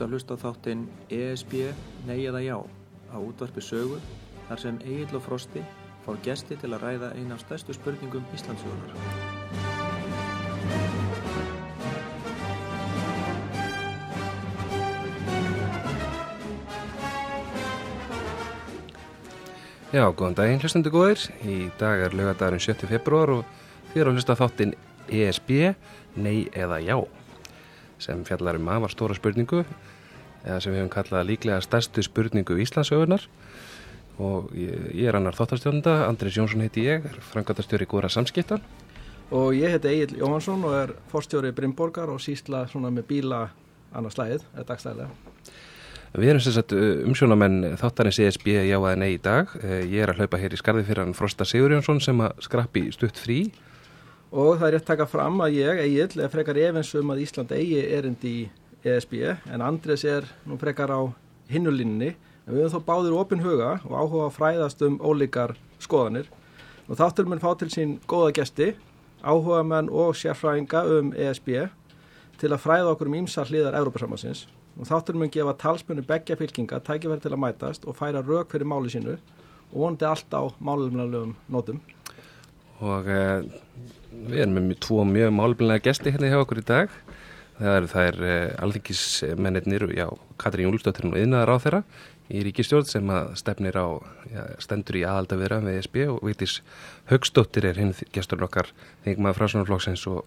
ert að hlusta á þáttinn ESB Nei eða Já á útvarpi sögu þar sem Egil og Frosti fá gesti til að ræða eina af stærstu spurningum Íslandsjónar. Já, góðan daginn hlustendur góðir. Í dag er lögadagurinn 7. februar og eru að hlusta á þáttinn ESB, nei eða já, sem fjallar um afar stóra spurningu, eða sem við hefum kallað líklega stærstu spurningu Íslandsögunar. Og ég, er annar þáttarstjónda, Andris Jónsson heiti ég, er frangatastjóri Góra Samskiptan. Og ég heiti Egil Jóhansson og er forstjóri Brimborgar og sísla svona með bíla annars slæðið, eða dagstæðilega. Við erum sem sagt umsjónamenn þáttarins ESB já eða nei í dag. Ég er að hlaupa hér í skarði fyrir hann Frosta Sigurjónsson sem að skrappi stutt frí. Og það er rétt taka fram að ég, Egil, er frekar efins um að Ísland eigi erindi í ESB en Andres er nú frekar á hinnulinni. En við höfum þó báðir opin huga og áhuga að fræðast um ólíkar skoðanir. Og þáttur mun fá til sín góða gesti, áhuga menn og sérfræðinga um ESB til að fræða okkur um ímsar hliðar Európa-samansins og þáttur mun gefa talsmunni begja fylkinga tækifæri til að mætast og færa rauk fyrir máli sínu og vonandi allt á málumlega nótum. Og eh, við erum með tvo mjög málumlega gesti hérna hjá okkur í dag. Það eru þær eh, alþingismennir, já, Katrín Júlsdóttir og yðnaðar á þeirra í ríkistjórn sem að stefnir á, já, stendur í aðalda viðra með ESB og Vítis Högstóttir er hinn gestur okkar þingum að frásvonarflokksins og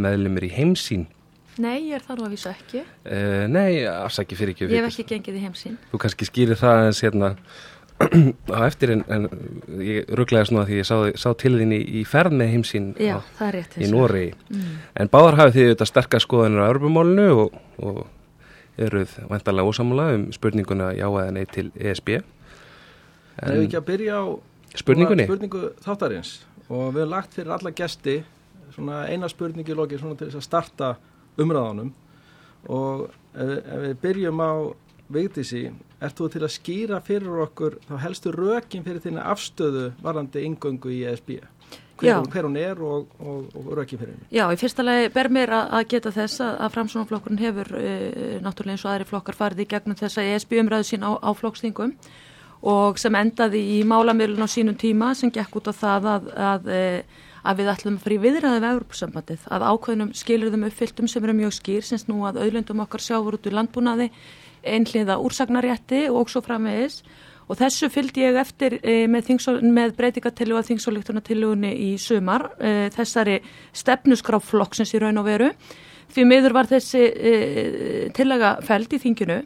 meðlumir í heimsín Nei, ég er þar nú að vísa ekki. Uh, nei, afsaki fyrir ekki. Ég hef ekki gengið í heimsinn. Þú kannski skýrir það eins hérna á eftir en, en ég rugglaðist nú að því ég sá, sá til þín í, í ferð með heimsinn Já, er rétt í Nóri. Mm. En báðar hafið þið auðvitað sterkast skoðanir á örbumólinu og, og eruð vantarlega ósamála um spurninguna já eða nei til ESB. Það hefur ekki að byrja á spurningunni. spurningu þáttarins og við hefum lagt fyrir alla gesti svona eina spurningi í loki svona til þess að starta umræðanum og ef, ef við byrjum á Vigdísi, ert þú til að skýra fyrir okkur þá helstu rökin fyrir þína afstöðu varandi ingöngu í ESB? Hver, hver hún er og, og, og rökin fyrir henni? Já, í fyrsta lagi ber mér að, að geta þess að, að framsvonarflokkurinn hefur uh, náttúrulega eins og aðri flokkar farið í gegnum þessa ESB umræðu sín á, á flokkstingum og sem endaði í málamilun á sínum tíma sem gekk út á það að, að að við ætlum að fara í viðræði við Európusambandið, að ákveðnum skilurðum uppfylltum sem eru mjög skýr, semst nú að auðlendum okkar sjáfur út úr landbúnaði, einhliða úrsagnarétti og svo framvegis. Og þessu fylgdi ég eftir e, með, með breytingatillu að þingsólíktunartillugunni í sumar, e, þessari stefnuskráflokksins í raun og veru, því miður var þessi e, tillega fæld í þinginu.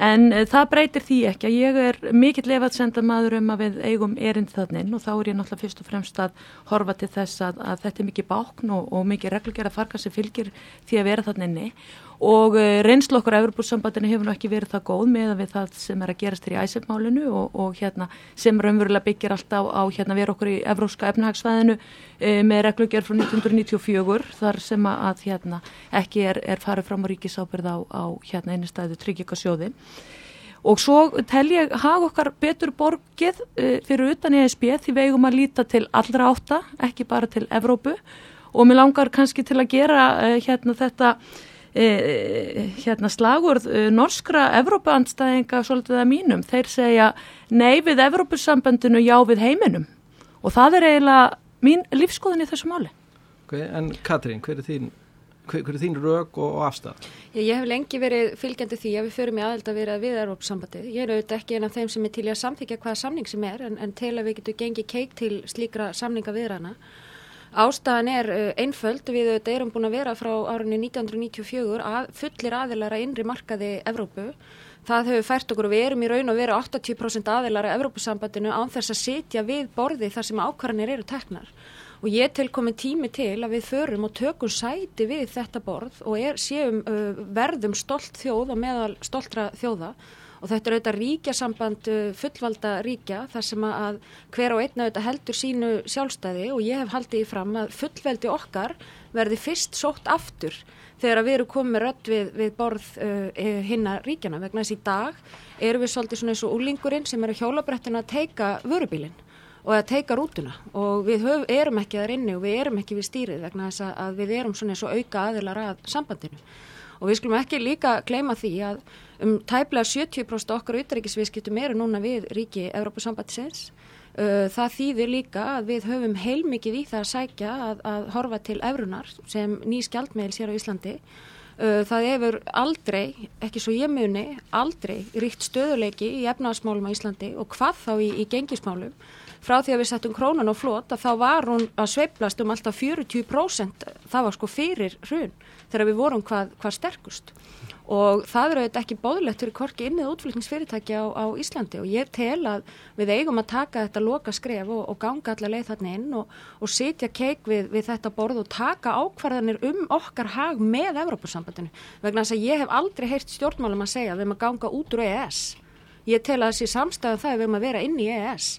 En það breytir því ekki að ég er mikill lefað senda maður um að við eigum erind þannig og þá er ég náttúrulega fyrst og fremst að horfa til þess að, að þetta er mikið bákn og, og mikið reglugjara farga sem fylgir því að vera þannig og uh, reynslu okkur á Evropasambandinu hefur ekki verið það góð með við það sem er að gerast þér í æsefmálinu og, og hérna, sem raunverulega byggir alltaf á hérna, vera okkur í Evróska efnahagsvæðinu uh, með reglugjara frá 1994 þar sem að hérna, ekki er, er farið fram á ríkisábyrð á, á hérna, tryggjikasjóði og svo tel ég hag okkar betur borgið uh, fyrir utan ESB því við eigum að líta til allra átta, ekki bara til Evrópu. Og mér langar kannski til að gera uh, hérna þetta uh, hérna slagurð norskra Evrópaandstæðinga svolítið að mínum, þeir segja nei við Evrópusambandinu, já við heiminum og það er eiginlega mín lífskoðin í þessu máli. Okay, en Katrín, hver er þín hver, hver er þín rauk og, og afstæð? Ég, ég hef lengi verið fylgjandi því að við förum í aðelda að vera við Európsambandið. Ég er auðvitað ekki eina af þeim sem er til að samþykja hvaða samning sem er en, en til að við getum gengið keik til slíkra samninga viðrana. Ástæðan er uh, einföld, við auðvitað erum búin að vera frá árunni 1994 að fullir aðilara innri markaði Evrópu. Það hefur fært okkur og við erum í raun og vera 80% aðilara Evrópusambandinu án þess að sitja við borði þar sem ákvarðanir eru teknar. Og ég til komin tími til að við förum og tökum sæti við þetta borð og er, séum uh, verðum stolt þjóð og meðal stoltra þjóða og þetta er auðvitað ríkjasamband uh, fullvalda ríkja þar sem að hver og einna auðvitað heldur sínu sjálfstæði og ég hef haldið í fram að fullveldi okkar verði fyrst sótt aftur þegar við erum komið rött við, við borð uh, hinna ríkjana vegna þess í dag erum við svolítið svona eins og úlingurinn sem er að hjólabrættina að teika vörubílinn og að teika rútuna. Og við höf, erum ekki þar inni og við erum ekki við stýrið vegna þess að við erum svona eins og auka aðilar að sambandinu og við skulum ekki líka gleyma því að um tæplega 70% okkar utryggisviðskiptum eru núna við ríki Európa-sambandsins uh, það þýðir líka að við höfum heilmikið í það að sækja að, að horfa til eurunar sem ný skjaldmeðil sér á Íslandi. Það hefur aldrei, ekki svo ég muni aldrei ríkt stöðuleiki í efnaðasmálum á Íslandi og hvað þá í, í gengismálum. Frá því að við settum krónan á flot að þá var hún að sveiplast um alltaf 40% það var sko fyrir hrun þegar við vorum hvað, hvað sterkust. Og það eru auðvitað ekki bóðlegt fyrir korki innið útflutningsfyrirtæki á, á Íslandi. Og ég tel að við eigum að taka þetta loka skref og, og ganga allar leið þarna inn og, og sitja keik við, við þetta borð og taka ákvarðanir um okkar hag með Evrópussambandinu vegna þess að ég hef aldrei heyrt stjórnmálum að segja að við erum að ganga út úr EES ég tel að þessi samstæðu um það við erum að vera inn í EES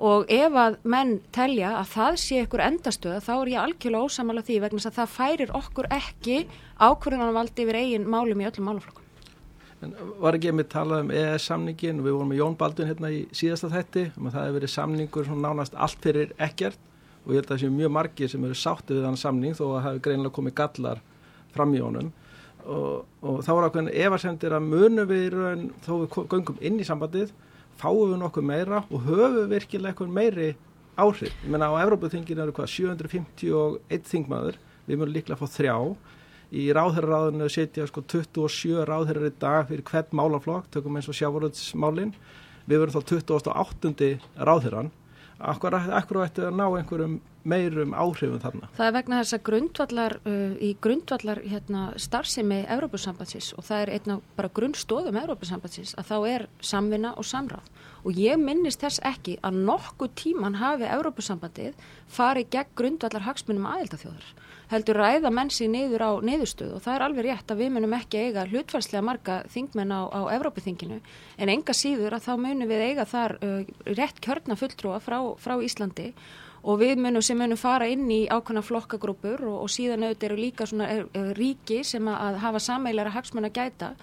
og ef að menn telja að það sé ykkur endastöða þá er ég algjörlega ósamála því vegna að það færir okkur ekki ákvörðunarvaldi yfir eigin málum í öllum máluflokkum. En var ekki með talað um EES samningin við vorum með Jón Baldun hérna í síðasta þætti um að það hefur verið samningur svona nánast allt fyrir ekkert. Og ég held að það séu mjög margir sem eru sátti við þann samning þó að það hefur greinilega komið gallar fram í honum. Og, og þá var ákveðin efarsendir að munum við raun þó við göngum inn í sambandið fáum við nokkuð meira og höfum við virkilega eitthvað meiri áhrif. Ég menna á Evrópuþingin eru hvað 751 þingmaður, við mögum líklega að fá þrjá. Í ráðherraráðinu setja sko 27 ráðherrar í dag fyrir hvern málaflokk, tökum eins og sjávaröldsmálinn. Við verum þá 28. ráðherran. Akkur, akkur ætti að ná einhverjum meirum áhrifum þarna? Það er vegna þess að grundvallar, uh, í grundvallar hérna, starfsemi Európusambansins og það er einna bara grunnstóðum Európusambansins að þá er samvinna og samráð. Og ég minnist þess ekki að nokkuð tíman hafi Európusambandið farið gegn grundvallar hagsmunum aðeldathjóðar heldur ræða mennsi niður á niðurstöð og það er alveg rétt að við munum ekki eiga hlutfælslega marga þingmenn á, á Evrópithinginu en enga síður að þá munum við eiga þar uh, rétt kjörna fulltrúa frá, frá Íslandi. og við munum sem munum fara inn í ákveðna flokkagrúpur og, og síðan auðvitað eru líka svona er, er, ríki sem að hafa sameilara hagsmenn að gæta.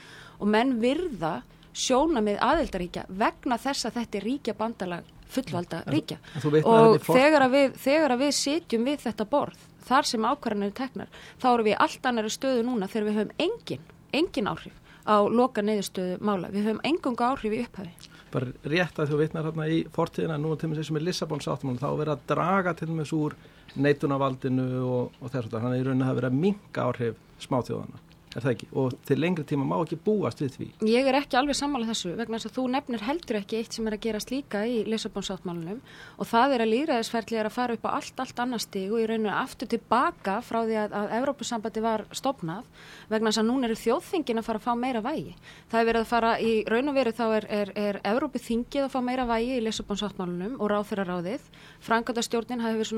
Og menn virða sjóna með aðeldaríkja vegna þess að þetta er ríkja. bandalag fullvalda ríkja og þegar að, við, þegar að við sitjum við þetta borð þar sem ákvarðanir teknar þá eru við allt annari stöðu núna þegar við höfum engin, engin áhrif á loka neyðustöðu mála, við höfum engunga áhrif í upphafi bara rétt að þú vitnar hérna í fortíðina nú til þess að með Lissabons áttumálum þá verið að draga til og með svo úr neitunavaldinu og, og þess að þannig í rauninni hafa verið að minga áhrif smáþjóðana er það ekki? Og til lengri tíma má ekki búast við því. Ég er ekki alveg sammálað þessu vegna þess að þú nefnir heldur ekki eitt sem er að gerast líka í Lissabonsáttmálunum og það er að líðræðisferðli er að fara upp á allt, allt annar stig og í rauninu aftur tilbaka frá því að, að Evrópusambandi var stopnað vegna þess að núna eru þjóðþingin að fara að fá meira vægi. Það er verið að fara í raun og veru þá er, er, er Evrópuþingið að fá meira vægi í Lissabonsáttmálunum og ráþurraráðið. Frankandastjórnin hafi verið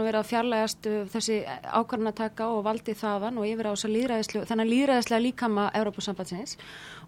og og líkama Európa-sambandsins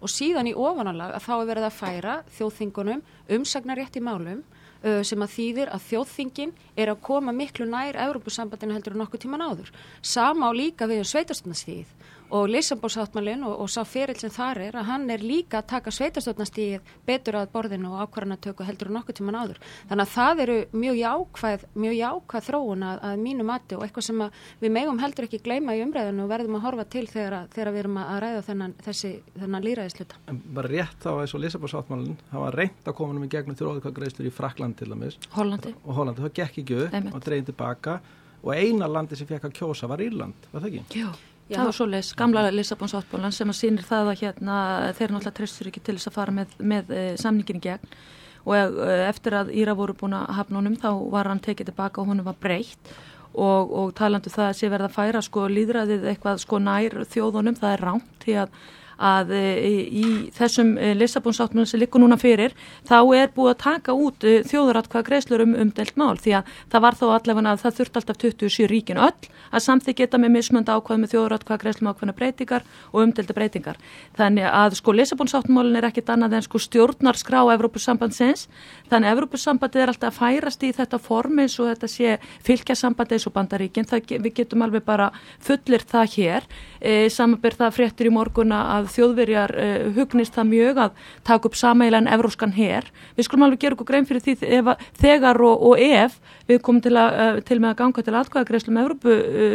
og síðan í ofanálag að þá er verið að færa þjóðþingunum umsagnarétt í málum uh, sem að þýðir að þjóðþingin er að koma miklu nær Európa-sambandinu heldur en okkur tíman áður. Sama á líka við um sveitarstofnarstíð og Lissabónsáttmálinn og, og sá ferill sem þar er að hann er líka að taka sveitarstofnarstíð betur að borðinu og ákvarðanatöku heldur en okkur tíman áður. Þannig að það eru mjög jákvæð, mjög jákvæð þróun að, að mínu mati og eitthvað sem við megum heldur ekki gleyma í umræðinu og verðum að horfa til þegar, þegar við erum að ræða þennan, þessi, þennan líraðisluta. En bara rétt á þessu Lissabónsáttmálinn, það var reynd að koma um í gegnum þjóðkvæðgreistur í Frakland til dæmis. Hollandi. Og Hollandi, það gekk ekki upp og dreyin tilbaka og eina landi sem fekk að kjósa var Írland, var það ekki? Já. Já. Það var svo leis, gamla Lissabons áttbólan sem að sýnir það að hérna þeir náttúrulega tristur ekki til þess að fara með, með e, samningin í gegn og e, eftir að Íra voru búin að hafna honum þá var hann tekið tilbaka og honum var breytt og, og talandu það að sé verða að færa sko líðræðið eitthvað sko nær þjóðunum, það er ránt því að að e, í þessum e, Lissabonsáttmjörnum sem likur núna fyrir þá er búið að taka út e, þjóðuratkvað greiðslur um umdelt mál. Því að það var þó allavega að það þurft alltaf 27 ríkin öll að samþykja þetta með mismönda ákvað með þjóðuratkvað greiðslum ákveðna breytingar og umdelta breytingar. Þannig að sko Lissabonsáttmjörnum er ekkit annað en sko stjórnarskrá Evrópussambandsins þannig að Evrópussambandið er alltaf að færast í þetta formi eins og þetta sé fylgjasambandið eins og bandaríkinn, við getum alveg bara fullir það hér e, samanber það fréttir í morguna að þjóðverjar e, hugnist það mjög að taka upp sameilan evróskan her. Við skulum alveg gera okkur grein fyrir því ef, þegar og, og ef við komum til, að, e, til með að ganga til atkvæðagreifslum Evrópu e,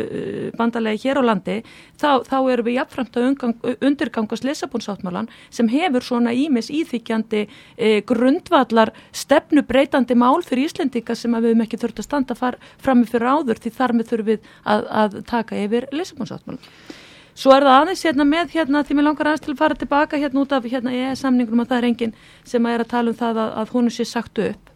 bandalegi hér á landi þá, þá erum við jafnframt að undirgangast Lissabonsáttmálan sem hefur svona ímis íþykjandi e, grundvallar stefnubreitandi mál fyrir Íslendinga sem við hefum ekki þurft að standa fram með fyrir áður því þar með þurfum við að, að taka yfir Lissabonsáttmálan. Svo er það aðeins hérna með hérna því mér langar aðeins til að fara tilbaka hérna út af hérna ég er samningunum að það er enginn sem að er að tala um það að, að hún sé sagt upp.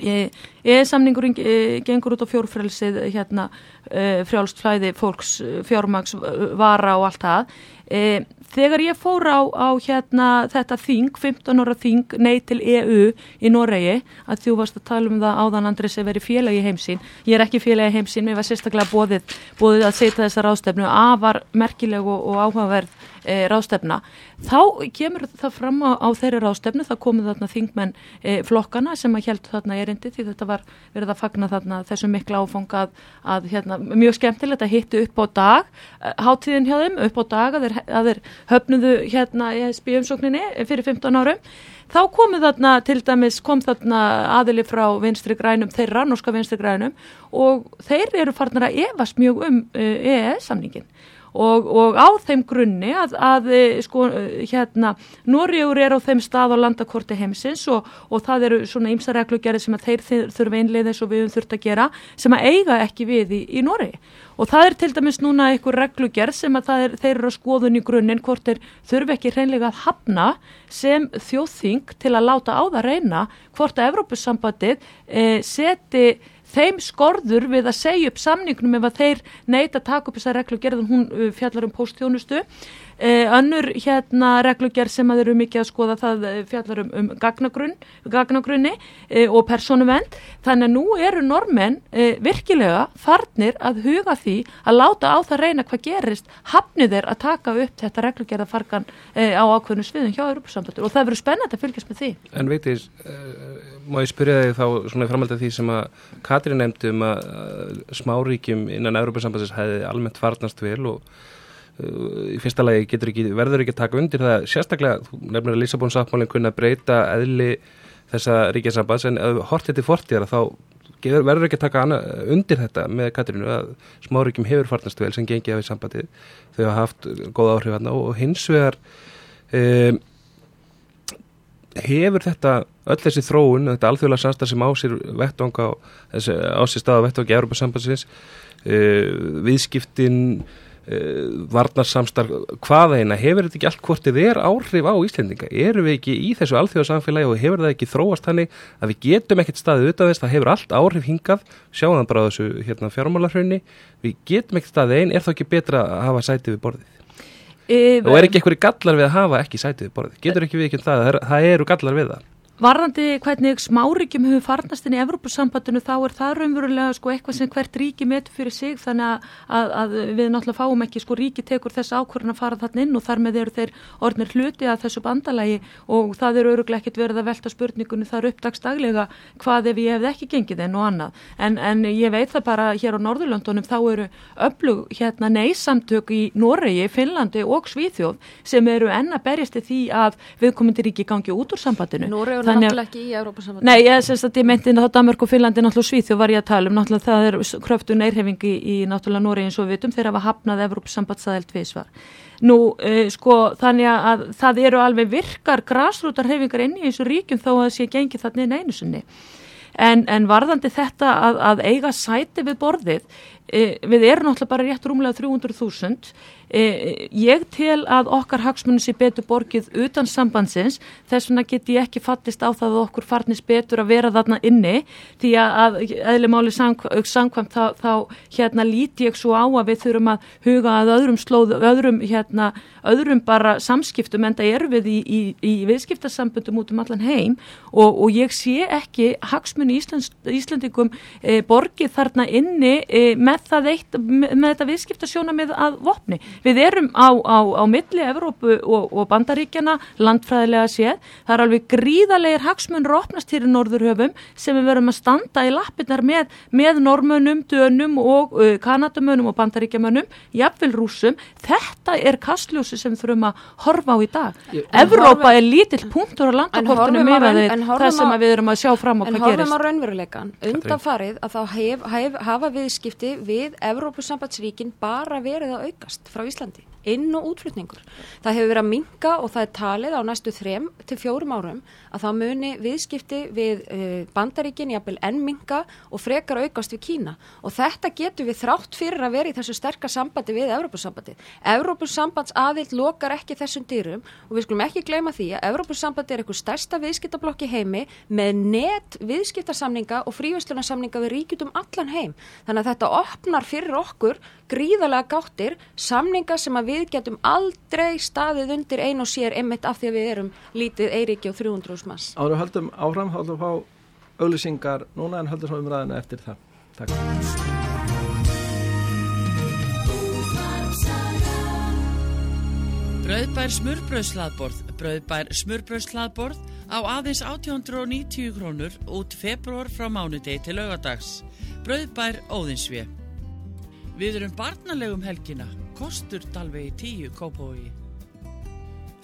Ég er samningurinn gengur út á fjórfrelsið hérna uh, frjálst flæði fólks fjármags vara og allt það. Uh, þegar ég fór á, á hérna þetta þing, 15 ára þing nei til EU í Noregi að þú varst að tala um það áðan Andris að veri félagi heimsín, ég er ekki félagi heimsín mér var sérstaklega bóðið, bóðið að setja þessa rástefnu, að var merkileg og, og áhugaverð e, rástefna þá kemur það fram á, á þeirri rástefnu, það komið þarna þingmenn e, flokkana sem að heldur þarna erindi því þetta var verið að fagna þarna þessum mikla áfanga að, að hérna, mjög skemmtilegt að hittu upp á dag hátíðin hjá þeim upp á dag að þeir, að þeir höfnuðu hérna í SB umsókninni fyrir 15 árum. Þá komið þarna til dæmis kom þarna aðili frá vinstri grænum þeirra, norska vinstri grænum og þeir eru farnar að evast mjög um uh, EES samningin og, og á þeim grunni að, að sko hérna Norrjúr er á þeim stað á landakorti heimsins og, og það eru svona ymsa reglugjari sem að þeir þurfa einlega þess og við þurft að gera sem að eiga ekki við í, í Norri og það er til dæmis núna einhver reglugjær sem að er, þeir eru að skoðun í grunninn hvort þeir þurfi ekki hreinlega að hafna sem þjóðþing til að láta á það reyna hvort að Evrópussambandið eh, seti þeim skorður við að segja upp samningnum ef að þeir neyta að taka upp þessa reglugerð hún uh, fjallar um póstþjónustu önnur hérna reglugjær sem að eru mikið að skoða það eh, fjallar um, um gagnagrunn, gagnagrunni eh, og personuvend þannig að nú eru normenn eh, virkilega farnir að huga því að láta á það reyna hvað gerist hafnið er að taka upp þetta eh, á ákveðinu sviðum hjá Europasamböldur og það verður spennandi að fylgjast með því. En veitir, eh, má ég spyrja þig þá svona framhald af því sem að Katrin nefndi um að smáríkjum innan Europasamböldur hefði almennt farnast vel og í fyrsta lagi ekki, verður ekki að taka undir það sérstaklega, þú nefnir að Lísabónsáttmálinn kunna breyta eðli þessa ríkjasambands en hortið til fortíðara þá verður ekki að taka undir þetta með Katrínu að smáríkjum hefur farnast vel sem gengið af í sambandið þau hafa haft góð áhrif hann og hins vegar um, hefur þetta öll þessi þróun, þetta alþjóðlega samstað sem á sér vettvang á, á sér stað á vettvangi Európa sambandsins uh, Eh, varnarsamstarf hvaða eina, hefur þetta ekki allt hvort þið er áhrif á Íslendinga, eru við ekki í þessu alþjóðarsamfélagi og hefur það ekki þróast hannig að við getum ekkert staðið auðvitað þess það hefur allt áhrif hingað, sjáum það bara á þessu hérna, fjármálarhraunni, við getum ekkert staðið einn, er það ekki betra að hafa sætið við borðið? Yfir. Og er ekki einhverju gallar við að hafa ekki sætið við borðið? Getur ekki við ekki um það, það eru gallar við það? Varðandi hvernig smáríkjum hefur farnast inn í Evrópussambandinu þá er það raunverulega sko eitthvað sem hvert ríki metur fyrir sig þannig að, að, við náttúrulega fáum ekki sko ríki tekur þess ákvörðan að fara þarna inn og þar með eru þeir orðnir hluti að þessu bandalagi og það eru öruglega ekkit verið að velta spurningunni þar uppdagsdaglega hvað ef ég hefði ekki gengið enn og annað. En, en ég veit það bara hér á Norðurlöndunum þá eru öflug hérna neysamtök í Noregi, Finnlandi og Svíþjóð sem eru enn að berjast í því að viðkomandi ríki gangi út úr sambandinu náttúrulega ekki í Európa-samvættu. Nei, ég syns að ég meinti að Danmark og Finlandi náttúrulega Svíþjóð var ég að tala um, náttúrulega það er kröftun eirhefingi í náttúrulega Nóri eins og við vitum þegar hafa hafnað Európa-samvættsaðelt viðsvar. Nú, uh, sko, þannig að það eru alveg virkar grásrútarhefingar inn í þessu ríkjum þó að það sé gengið þarna inn einu sunni. En, en varðandi þetta að, að eiga sæti við borðið, við erum náttúrulega bara rétt rúmlega 300.000 E, ég tel að okkar hagsmunni sé betur borgið utan sambandsins. Þess vegna get ég ekki fattist á það að okkur farnist betur að vera þarna inni. Því að eðli máli samkvæmt þá, þá hérna líti ég svo á að við þurfum að huga að öðrum slóð, öðrum hérna öðrum bara samskiptum en það er við í, í, í viðskiptasambundum út um allan heim. Og, og ég sé ekki hagsmunni Íslands, Íslandikum e, borgið þarna inni e, með er það eitt með, með þetta viðskiptasjóna með að vopni. Við erum á, á, á milli Evrópu og, og Bandaríkjana landfræðilega séð. Það er alveg gríðarlegar hagsmunur opnast hér í Norðurhöfum sem við verum að standa í lappinnar með, með normönum, dönum og uh, kanadamönum og bandaríkjamönum, jafnvel rúsum. Þetta er kastljósi sem þurfum að horfa á í dag. Evrópa er lítill punktur á landakortinu með það sem við erum að sjá fram á hvað gerist. En horfum á raunveruleikan. Undanfarið að þá hef, hef, hafa viðskipti við Evrópusambandsríkin bara verið að aukast frá Íslandi inn- og útflutningur. Það hefur verið að minka og það er talið á næstu þrem til fjórum árum að það muni viðskipti við uh, bandaríkin, jafnvel enn minka og frekar aukast við Kína og þetta getur við þrátt fyrir að vera í þessu sterkar sambandi við Evrópussambandi. Evrópussambands aðild lokar ekki þessum dýrum og við skulum ekki gleyma því að Evrópussambandi er eitthvað stærsta viðskiptablokk í heimi með net viðskiptarsamninga og frívistlunarsamninga við ríkjutum allan heim. Þannig að þetta opnar fyrir okkur gríðalega gáttir samninga sem að við getum aldrei staðið undir ein og sér einmitt af því að við erum lítið Eiríki og 300 mass. Áður höldum áfram, höldum að fá auðlýsingar núna en höldum svo umræðinu eftir það. Takk. Brauðbær smurbröðslaðborð, brauðbær smurbröðslaðborð á aðeins 890 krónur út februar frá mánudegi til augadags. Brauðbær óðinsvið. Við erum barnalegum helgina, kostur dalvegi 10 kópói.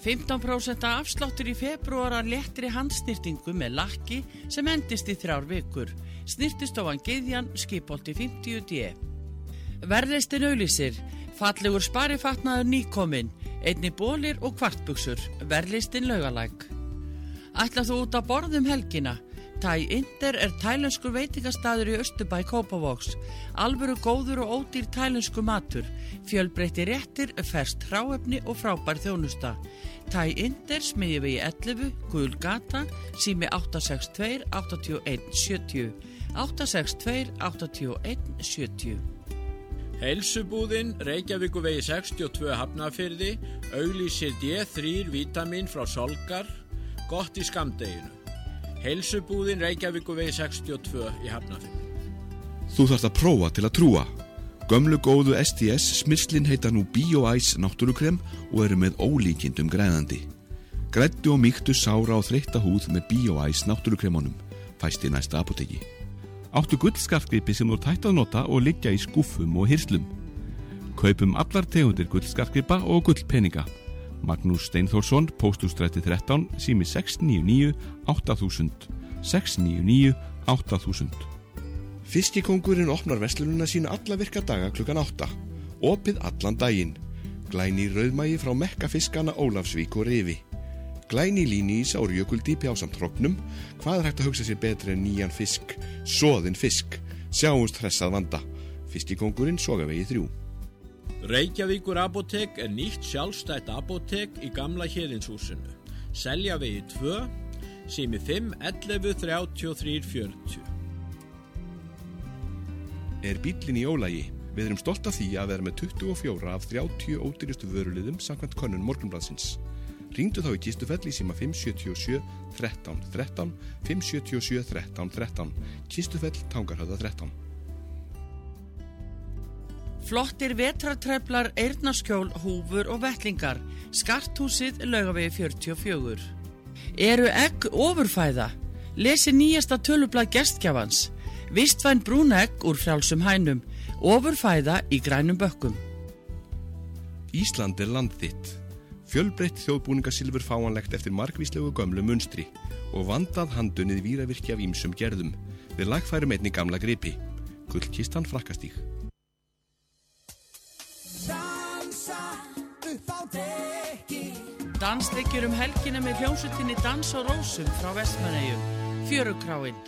15% afsláttur í februar að lettri handsnýrtingu með lakki sem endist í þrjár vikur. Snýrtistofan Geðjan, skipolti 50D. Verðleistin auðlýsir, fallegur sparifatnaður nýkominn, einni bólir og kvartbuksur, verðleistin laugalæk. Ætlað þú út að borðum helgina? Thai Inder er tælensku veitingastæður í Östubæ Kópavóks. Alvöru góður og ódýr tælensku matur, fjölbreytti réttir, ferst hráefni og frábær þjónusta. Thai Inder smiði við í 11, Guðl Gata, sími 862 81 70. 862 81 70. Helsubúðinn, Reykjavíku vegi 62 hafnafyrði, auglísir D3 vítamin frá Solgar, gott í skamdeginu. Helsubúðin Reykjavík og vegi 62 í Hafnafjörn. Þú þarfst að prófa til að trúa. Gömlu góðu STS smyrslinn heita nú BioIce náttúrukrem og eru með ólíkindum græðandi. Grættu og mýktu sára og þreytta húð með BioIce náttúrukremunum. Fæst í næsta apoteki. Áttu gullskarfgripi sem þú tætt að nota og liggja í skúfum og hyrslum. Kaupum allar tegundir gullskarfgripa og gullpeninga. Magnús Steinþórsson, postústrætti 13, sími 699 8000 699 8000 Fiskikongurinn opnar vestlununa sína alla virka daga klukkan 8 Opið allan daginn. Glæni rauðmægi frá mekkafiskana Ólafsvík og Rifi. Glæni líni í sár jökuldýpi á samt hróknum Hvað er hægt að hugsa sér betri en nýjan fisk? Soðin fisk. Sjáumst hressað vanda. Fiskikongurinn soga vegi þrjú Reykjavíkur apotek er nýtt sjálfstætt apotek í gamla hérðinshúsinu. Selja vegi 2, sími 5, 11, 33, 40. Er bílinn í ólægi? Við erum stolt af því að vera með 24 af 30 ódýristu vöruliðum samkvæmt konun morgunbladsins. Ringdu þá í Kístufell í síma 577 13 13 577 13 13 Kístufell tangarhauða 13 Flottir vetrartreflar, eirnaskjól, húfur og vettlingar. Skarthúsið laugavegi 44. Eru egg ofurfæða? Lesi nýjasta tölublað gestgjafans. Vistvæn brúnegg úr frjálsum hænum. Ofurfæða í grænum bökkum. Ísland er land þitt. Fjölbreytt þjóðbúningasilfur fáanlegt eftir margvíslegu gömlu munstri og vandað handunnið víravirkja af ímsum gerðum. Við lagfærum einni gamla gripi. Gullkistan frakkastík. Dansleikjur um helgina með hljómsutinni Dans og Rósum frá Vestmanægjum. Fjörugráinn.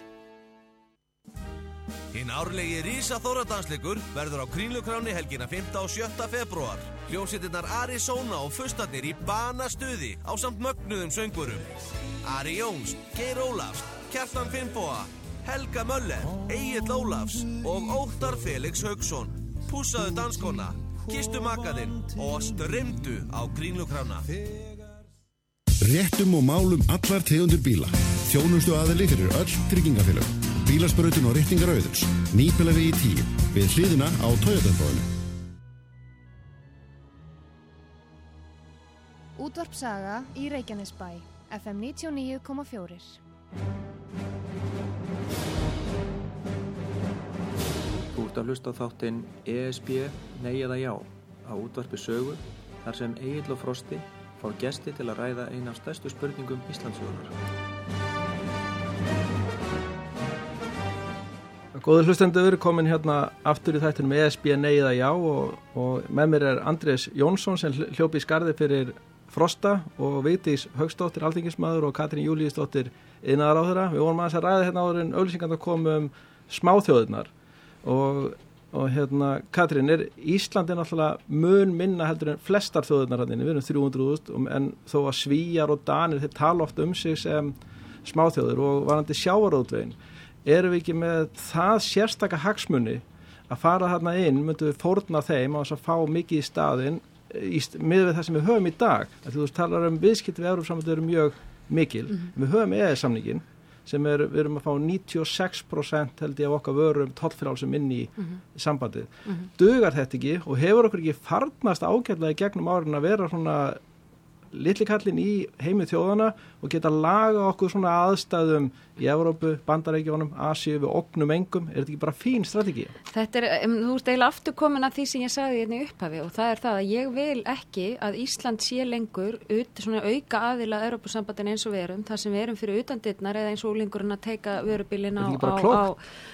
Hinn árlegi Rísa Þóradansleikur verður á Krínlukráni helgina 5. og 7. februar. Hljómsittinnar Arizona og Fustatnir í banastuði á samt mögnuðum söngurum. Ari Jóns, Geir Ólafs, Kjartan Finnbóa, Helga Möller, Egil Ólafs og Óttar Felix Haugsson. Púsaðu danskona, kistu makaðinn og strymdu á Krínlukrána. Réttum og málum allar tegundur bíla. Þjónustu aðili fyrir öll tryggingafélög. bílaspröytun og réttingar auðurs. Nýpila við í tíu. Við hliðina á Toyota-bóðinu. Útvarp Saga í Reykjanesbæ. FM 99,4. Þú ert að hlusta á þáttinn ESB Nei eða Já á útvarpi sögu þar sem Egil og Frosti fá gesti til að ræða eina af stærstu spurningum Íslandsjónar. Góður hlustendur, komin hérna aftur í þættinum ESB Nei eða Já og, og með mér er Andrés Jónsson sem hljópi í skarði fyrir Frosta og Vigdís Högstóttir, alþingismadur og Katrín Júlíðsdóttir innar á þeirra. Við vorum að þess að ræða hérna áður en auðvilsingarna komum um smáþjóðunar og, og hérna Katrín, er Íslandin alltaf mun minna heldur en flestar þjóðunar hann, við erum 300.000 en þó að svíjar og danir þeir tala oft um sig sem smáþjóður og varandi sjávarótvegin erum við ekki með það sérstaka hagsmunni að fara þarna inn, myndum við fórna þeim á þess að fá mikið í staðin með við það sem við höfum í dag? Þú talar um viðskipt við Európsamöndu eru mjög mikil, mm -hmm. við höfum eða samningin sem er, við erum að fá 96% held ég af okkar vörum tollfrálsum inn í mm -hmm. sambandið mm -hmm. dugar þetta ekki og hefur okkur ekki farnast ágætlega í gegnum árin að vera svona litlikallin í heimið þjóðana og geta laga okkur svona aðstæðum í Evrópu, Bandarækjónum, Asíu við oknum engum, er þetta ekki bara fín strategi? Þetta er, um, þú ert eiginlega aftur komin að því sem ég sagði hérna upphafi og það er það að ég vil ekki að Ísland sé lengur ut, svona auka aðila Evrópusambandin eins og við erum, það sem við erum fyrir utandirnar eða eins og úlingurinn að teika vörubilin á, á, á,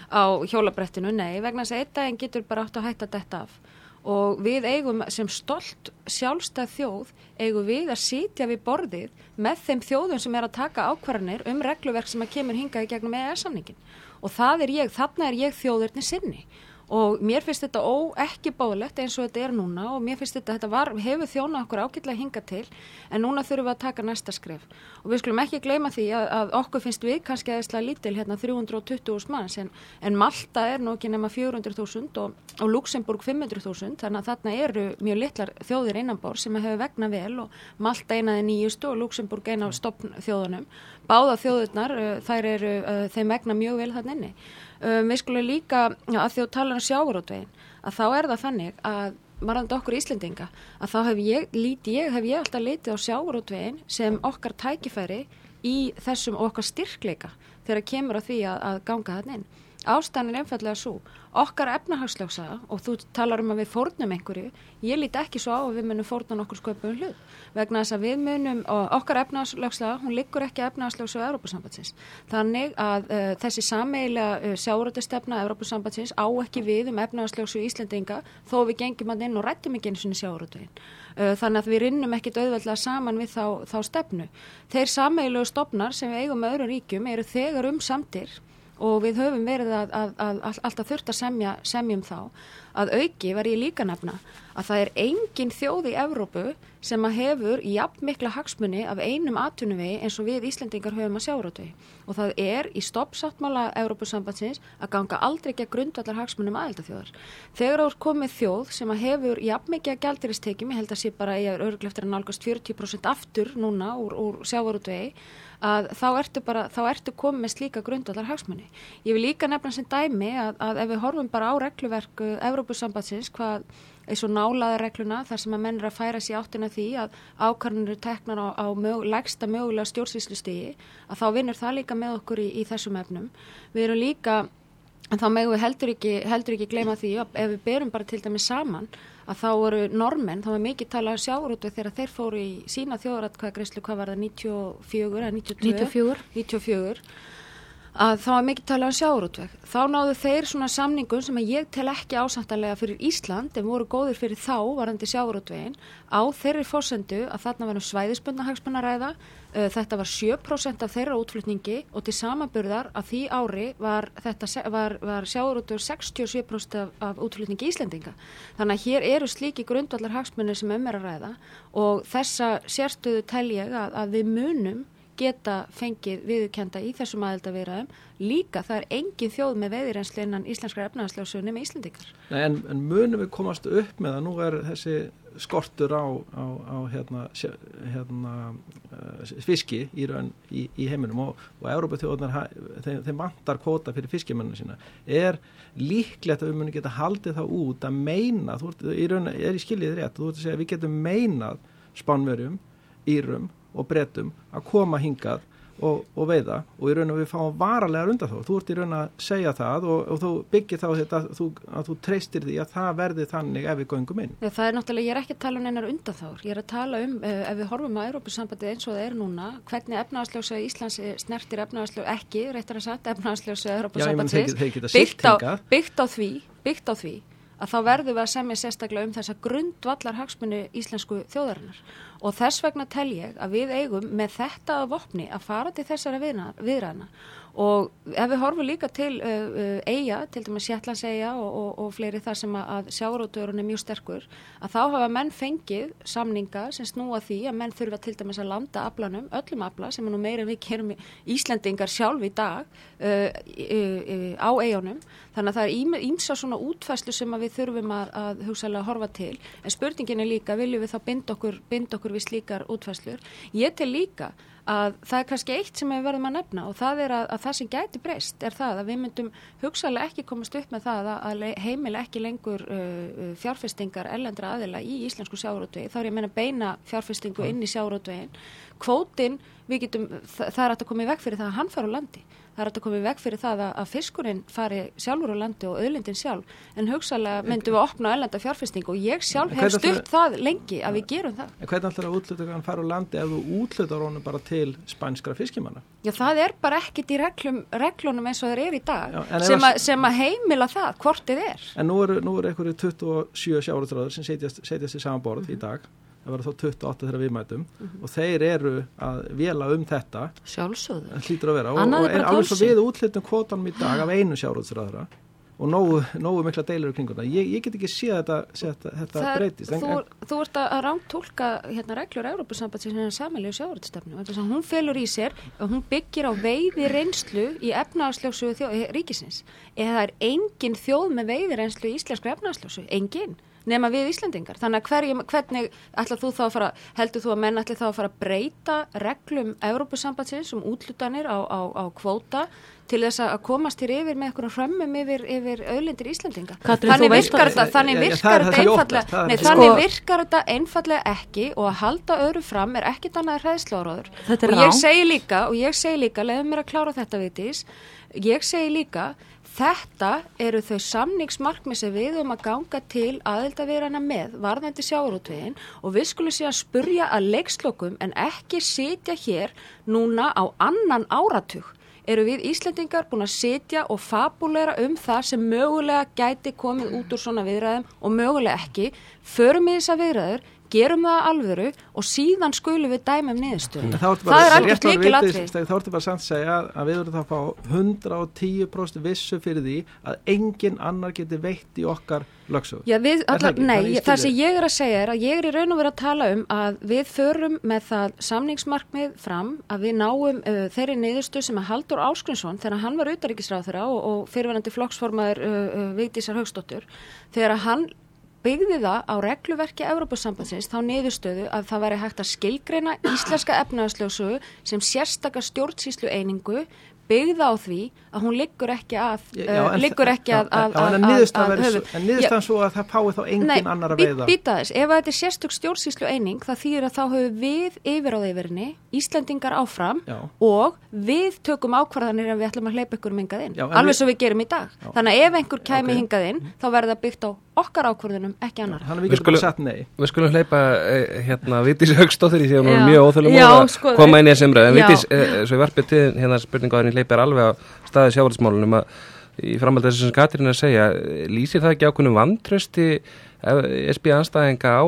á hjólabrettinu, nei, vegna þess að einn daginn getur bara átt að hætta þetta af og við eigum sem stolt sjálfstæð þjóð eigum við að sitja við borðið með þeim þjóðum sem er að taka ákvarðanir um regluverk sem að kemur hingað í gegnum EES-samningin og það er ég, þarna er ég þjóðurni sinni og mér finnst þetta ó ekki báðlegt eins og þetta er núna og mér finnst þetta, þetta var, hefur þjóna okkur ágætlega hinga til en núna þurfum við að taka næsta skref. Og við skulum ekki gleyma því að, að okkur finnst við kannski aðeins lítil hérna 320.000 manns en, en Malta er nú ekki nema 400.000 og, og Luxemburg 500.000 þannig að þarna eru mjög litlar þjóðir innanbór sem hefur vegna vel og Malta einaði nýjust og Luxemburg eina af stopn þjóðunum báða þjóðurnar þær eru þeim vegna mjög vel þarna Um, við skulum líka að að tala um sjávarótvegin að þá er það þannig að margandi okkur Íslendinga að þá hef ég, líti ég, hef ég alltaf litið á sjávarótvegin sem okkar tækifæri í þessum okkar styrkleika þegar kemur á því að, að ganga þann inn. Ástæðan er einfallega svo okkar efnahagslöksa og þú talar um að við fórnum einhverju, ég líti ekki svo á að við munum fórna nokkur sköpum hlut. Vegna þess að við munum, okkar efnahagslöksa hún liggur ekki efnahagslöksa á Európa-sambandsins, þannig að uh, þessi sameigilega uh, sjáuröldastefna Európa-sambandsins á ekki við um efnahagslöksu í Íslandinga þó við gengjum að inn og rættum ekki eins og sjáuröldvegin uh, þannig að við rinnum ekkit auðveldlega saman við þá, þá stefnu. Þeir sameigilegu stopnar sem við eigum og við höfum verið að, að, að, að alltaf þurft að semja, semjum þá að auki var ég líka nefna að það er engin þjóð í Evrópu sem að hefur jafn mikla hagsmunni af einum atunuvegi eins og við Íslandingar höfum að sjárótu og það er í stoppsáttmála Evrópusambansins að ganga aldrei ekki að grundvallar hagsmunum aðeldaþjóðar. Þegar áur komið þjóð sem að hefur jafn mikið að gældiristekjum, ég held að sé bara ég er örgleftir að nálgast 40% aftur núna úr, úr sjárótvegi að þá ertu, bara, þá ertu komið með slíka grundvallar hagsmunni. Ég vil líka nefna sem dæmi að, að ef við horfum bara á regluverku Evrópusambatsins hvað eins og nálaða regluna þar sem að menn er að færa sér áttina því að ákarnir eru teknar á, á mög, lægsta mögulega stjórnsýslustígi að þá vinnur það líka með okkur í, í þessum efnum. Við erum líka, þá megum við heldur ekki, heldur ekki gleyma því að ef við berum bara til dæmi saman að þá voru normenn, þá var mikið talað um sjáurútu þegar þeir fóru í sína þjóðratkvæðagreyslu, hvað var það, 94 eða 92? 94. 94 að þá var mikið talað um sjáurútveg. Þá náðu þeir svona samningun sem að ég tel ekki ásamtalega fyrir Ísland en voru góður fyrir þá varandi sjáurútvegin á þeirri fórsendu að þarna verðum svæðisbundna hagsmannaræða uh, þetta var 7% af þeirra útflutningi og til samaburðar að því ári var, var, var sjáurútveg 67% af, af útflutningi Íslendinga. Þannig að hér eru slíki grundvallar hagsmunni sem um er að ræða og þessa sérstöðu tel ég að, að við munum geta fengið viðurkenda í þessum aðeldavirðum líka það er engin þjóð með veiðirenslu innan íslenskar efnaðarsljósu nema Íslandikar. En, en munum við komast upp með að nú er þessi skortur á, á, á hérna, hérna, uh, fiski í, raun, í, í heiminum og, og Európa þjóðunar þeim, vantar kvota fyrir fiskimenninu sína. Er líklegt að við munum geta haldið það út að meina, þú ert, í raun, er í skiljið rétt, þú ert að segja að við getum meinað spánverjum, írum og brettum að koma hingað og, og veiða og í raun og við fáum varalegar undan þá. Þú ert í raun að segja það og, og þú byggir þá þetta að þú, að þú treystir því að það verði þannig ef við göngum inn. Já, það er náttúrulega, ég er ekki að tala um einar undan þá. Ég er að tala um, uh, ef við horfum á Európusambandið eins og það er núna, hvernig efnaðarsljósa Íslands snertir efnaðarsljósa ekki, réttar að sagt, efnaðarsljósa Európusambandsins, byggt, á því, byggt á því að þá verðum við að semja sérstaklega um þessa grundvallar hagsmunni íslensku þjóðarinnar og þess vegna tel ég að við eigum með þetta að vopni að fara til þessara viðræðina og ef við horfum líka til uh, uh, eiga, til dæmis Sjallandseiga og, og, og fleiri þar sem að, sjárótörun er mjög sterkur, að þá hafa menn fengið samninga sem snúa því að menn þurfa til dæmis að landa aflanum, öllum afla sem er nú meira en við kerum Íslendingar sjálf í dag uh, á eigunum, þannig að það er ímsa svona útfæslu sem við þurfum að, að hugsalega horfa til, en spurningin er líka, viljum við þá binda okkur, binda okkur við slíkar útfæslur? Ég tel líka að það er kannski eitt sem við verðum að nefna og það er að, að það sem gæti breyst er það að við myndum hugsalega ekki komast upp með það að heimila ekki lengur uh, uh fjárfestingar ellendra aðila í íslensku sjárótvegi þá er ég að menna beina fjárfestingu inn í sjárótvegin kvótin, við getum, það, það er að koma í veg fyrir það að hann fara á landi það er að koma í veg fyrir það að, að fiskurinn fari sjálfur á landi og öðlindin sjálf en hugsalega myndum við að opna öðlenda fjárfesting og ég sjálf hef stutt það lengi að við gerum það. En hvernig ætlar að útluta hann fara á landi ef þú útlutar honum bara til spænskra fiskimanna? Já það er bara ekkit í reglum, reglunum eins og þeir eru í dag Já, sem, a, sem að heimila það hvort þið er. En nú eru er einhverju 27 sjáratræður sem setjast, setjast í samanborð mm -hmm. í dag það verður þá 28 þegar við mætum mm -hmm. og þeir eru að vela um þetta sjálfsögðu hlýtur að vera og, og er alveg svo við útlutum kvotanum í dag af einu sjáróðsraðra og nógu, nógu mikla deilur í kringum það. Ég, ég get ekki séð þetta, þetta, þetta það, breytist. Þú, en, þú ert að rámt tólka hérna, reglur Európa-sambandsins en samanlegu sjáurðstefnu. Hún felur í sér og hún byggir á veiði reynslu í efnaðarsljósu ríkisins. Eða það er engin þjóð með veiði reynslu í íslensku efnaðarsljósu. Engin nema við Íslandingar. Þannig að hverjum, hvernig ætla þú þá að fara, heldur þú að menn ætla þá að fara að breyta reglum Európusambandsins um útlutanir á, á, á kvóta til þess að komast hér yfir með einhverjum hrömmum yfir, yfir auðlindir Íslandinga. Katrin, þannig virkar þetta, þannig virkar þetta einfallega, nei þannig virkar þetta einfallega ekki og að halda öðru fram er ekkit annað hræðslóðróður. Og ég segi líka, og ég segi líka, leiðum mér að klára þetta þess, ég segi líka Þetta eru þau samningsmarkmið sem við um að ganga til aðeldavirana með varðandi sjáurútvegin og við skulum sé að spurja að leikslokum en ekki sitja hér núna á annan áratug. Eru við Íslendingar búin að sitja og fabulera um það sem mögulega gæti komið út úr svona viðræðum og mögulega ekki. Förum við þessa viðræður, gerum það alvöru og síðan skulum við dæmum niðurstöðu. Það er alveg mikil atrið. Þá ertu bara samt að segja að við verðum það að fá 110% vissu fyrir því að engin annar geti veitt í okkar lögsögu. Já, við, allar, nei, það, það sem ég er að segja er að ég er í raun og verið að tala um að við förum með það samningsmarkmið fram að við náum uh, þeirri niðurstöð sem að Haldur Áskrinsson þegar hann var auðaríkisráð þeirra og, og fyrirvenandi flokksformaður uh, uh, Vigdísar Högstóttur þegar hann byggði það á regluverki Európa-sambandsins þá niðurstöðu að það væri hægt að skilgreina íslenska efnaðarsljósu sem sérstakar stjórnsýslu einingu byggða á því að hún liggur ekki að já, uh, liggur ekki að, að, að, að höfum. En niðurstaðan svo að það pái þá engin annar að veiða. Nei, býta þess, ef þetta er sérstök stjórnsýslu eining það þýðir að þá höfum við yfir á þeirri Íslandingar áfram já. og við tökum ákvarðanir að við ætlum að hleypa ykkur um hingað inn, já, alveg svo við gerum í dag. Þannig að ef einhver kæmi okay. hingað inn þá verður það byggt á okkar ákvörðunum, ekki annar. Við, við, skulum, við skulum hleypa eh, hérna Vittis Högstóttir í því að hún er mjög óþölum að sko, koma inn í þessi umræð en Vittis, eh, svo ég varpið til hérna spurningaðurinn hleypar alveg á staði sjávarðismálunum að í framhald þess að Katrín er að segja lýsir það ekki ákveðnum vantrösti SB anstæðinga á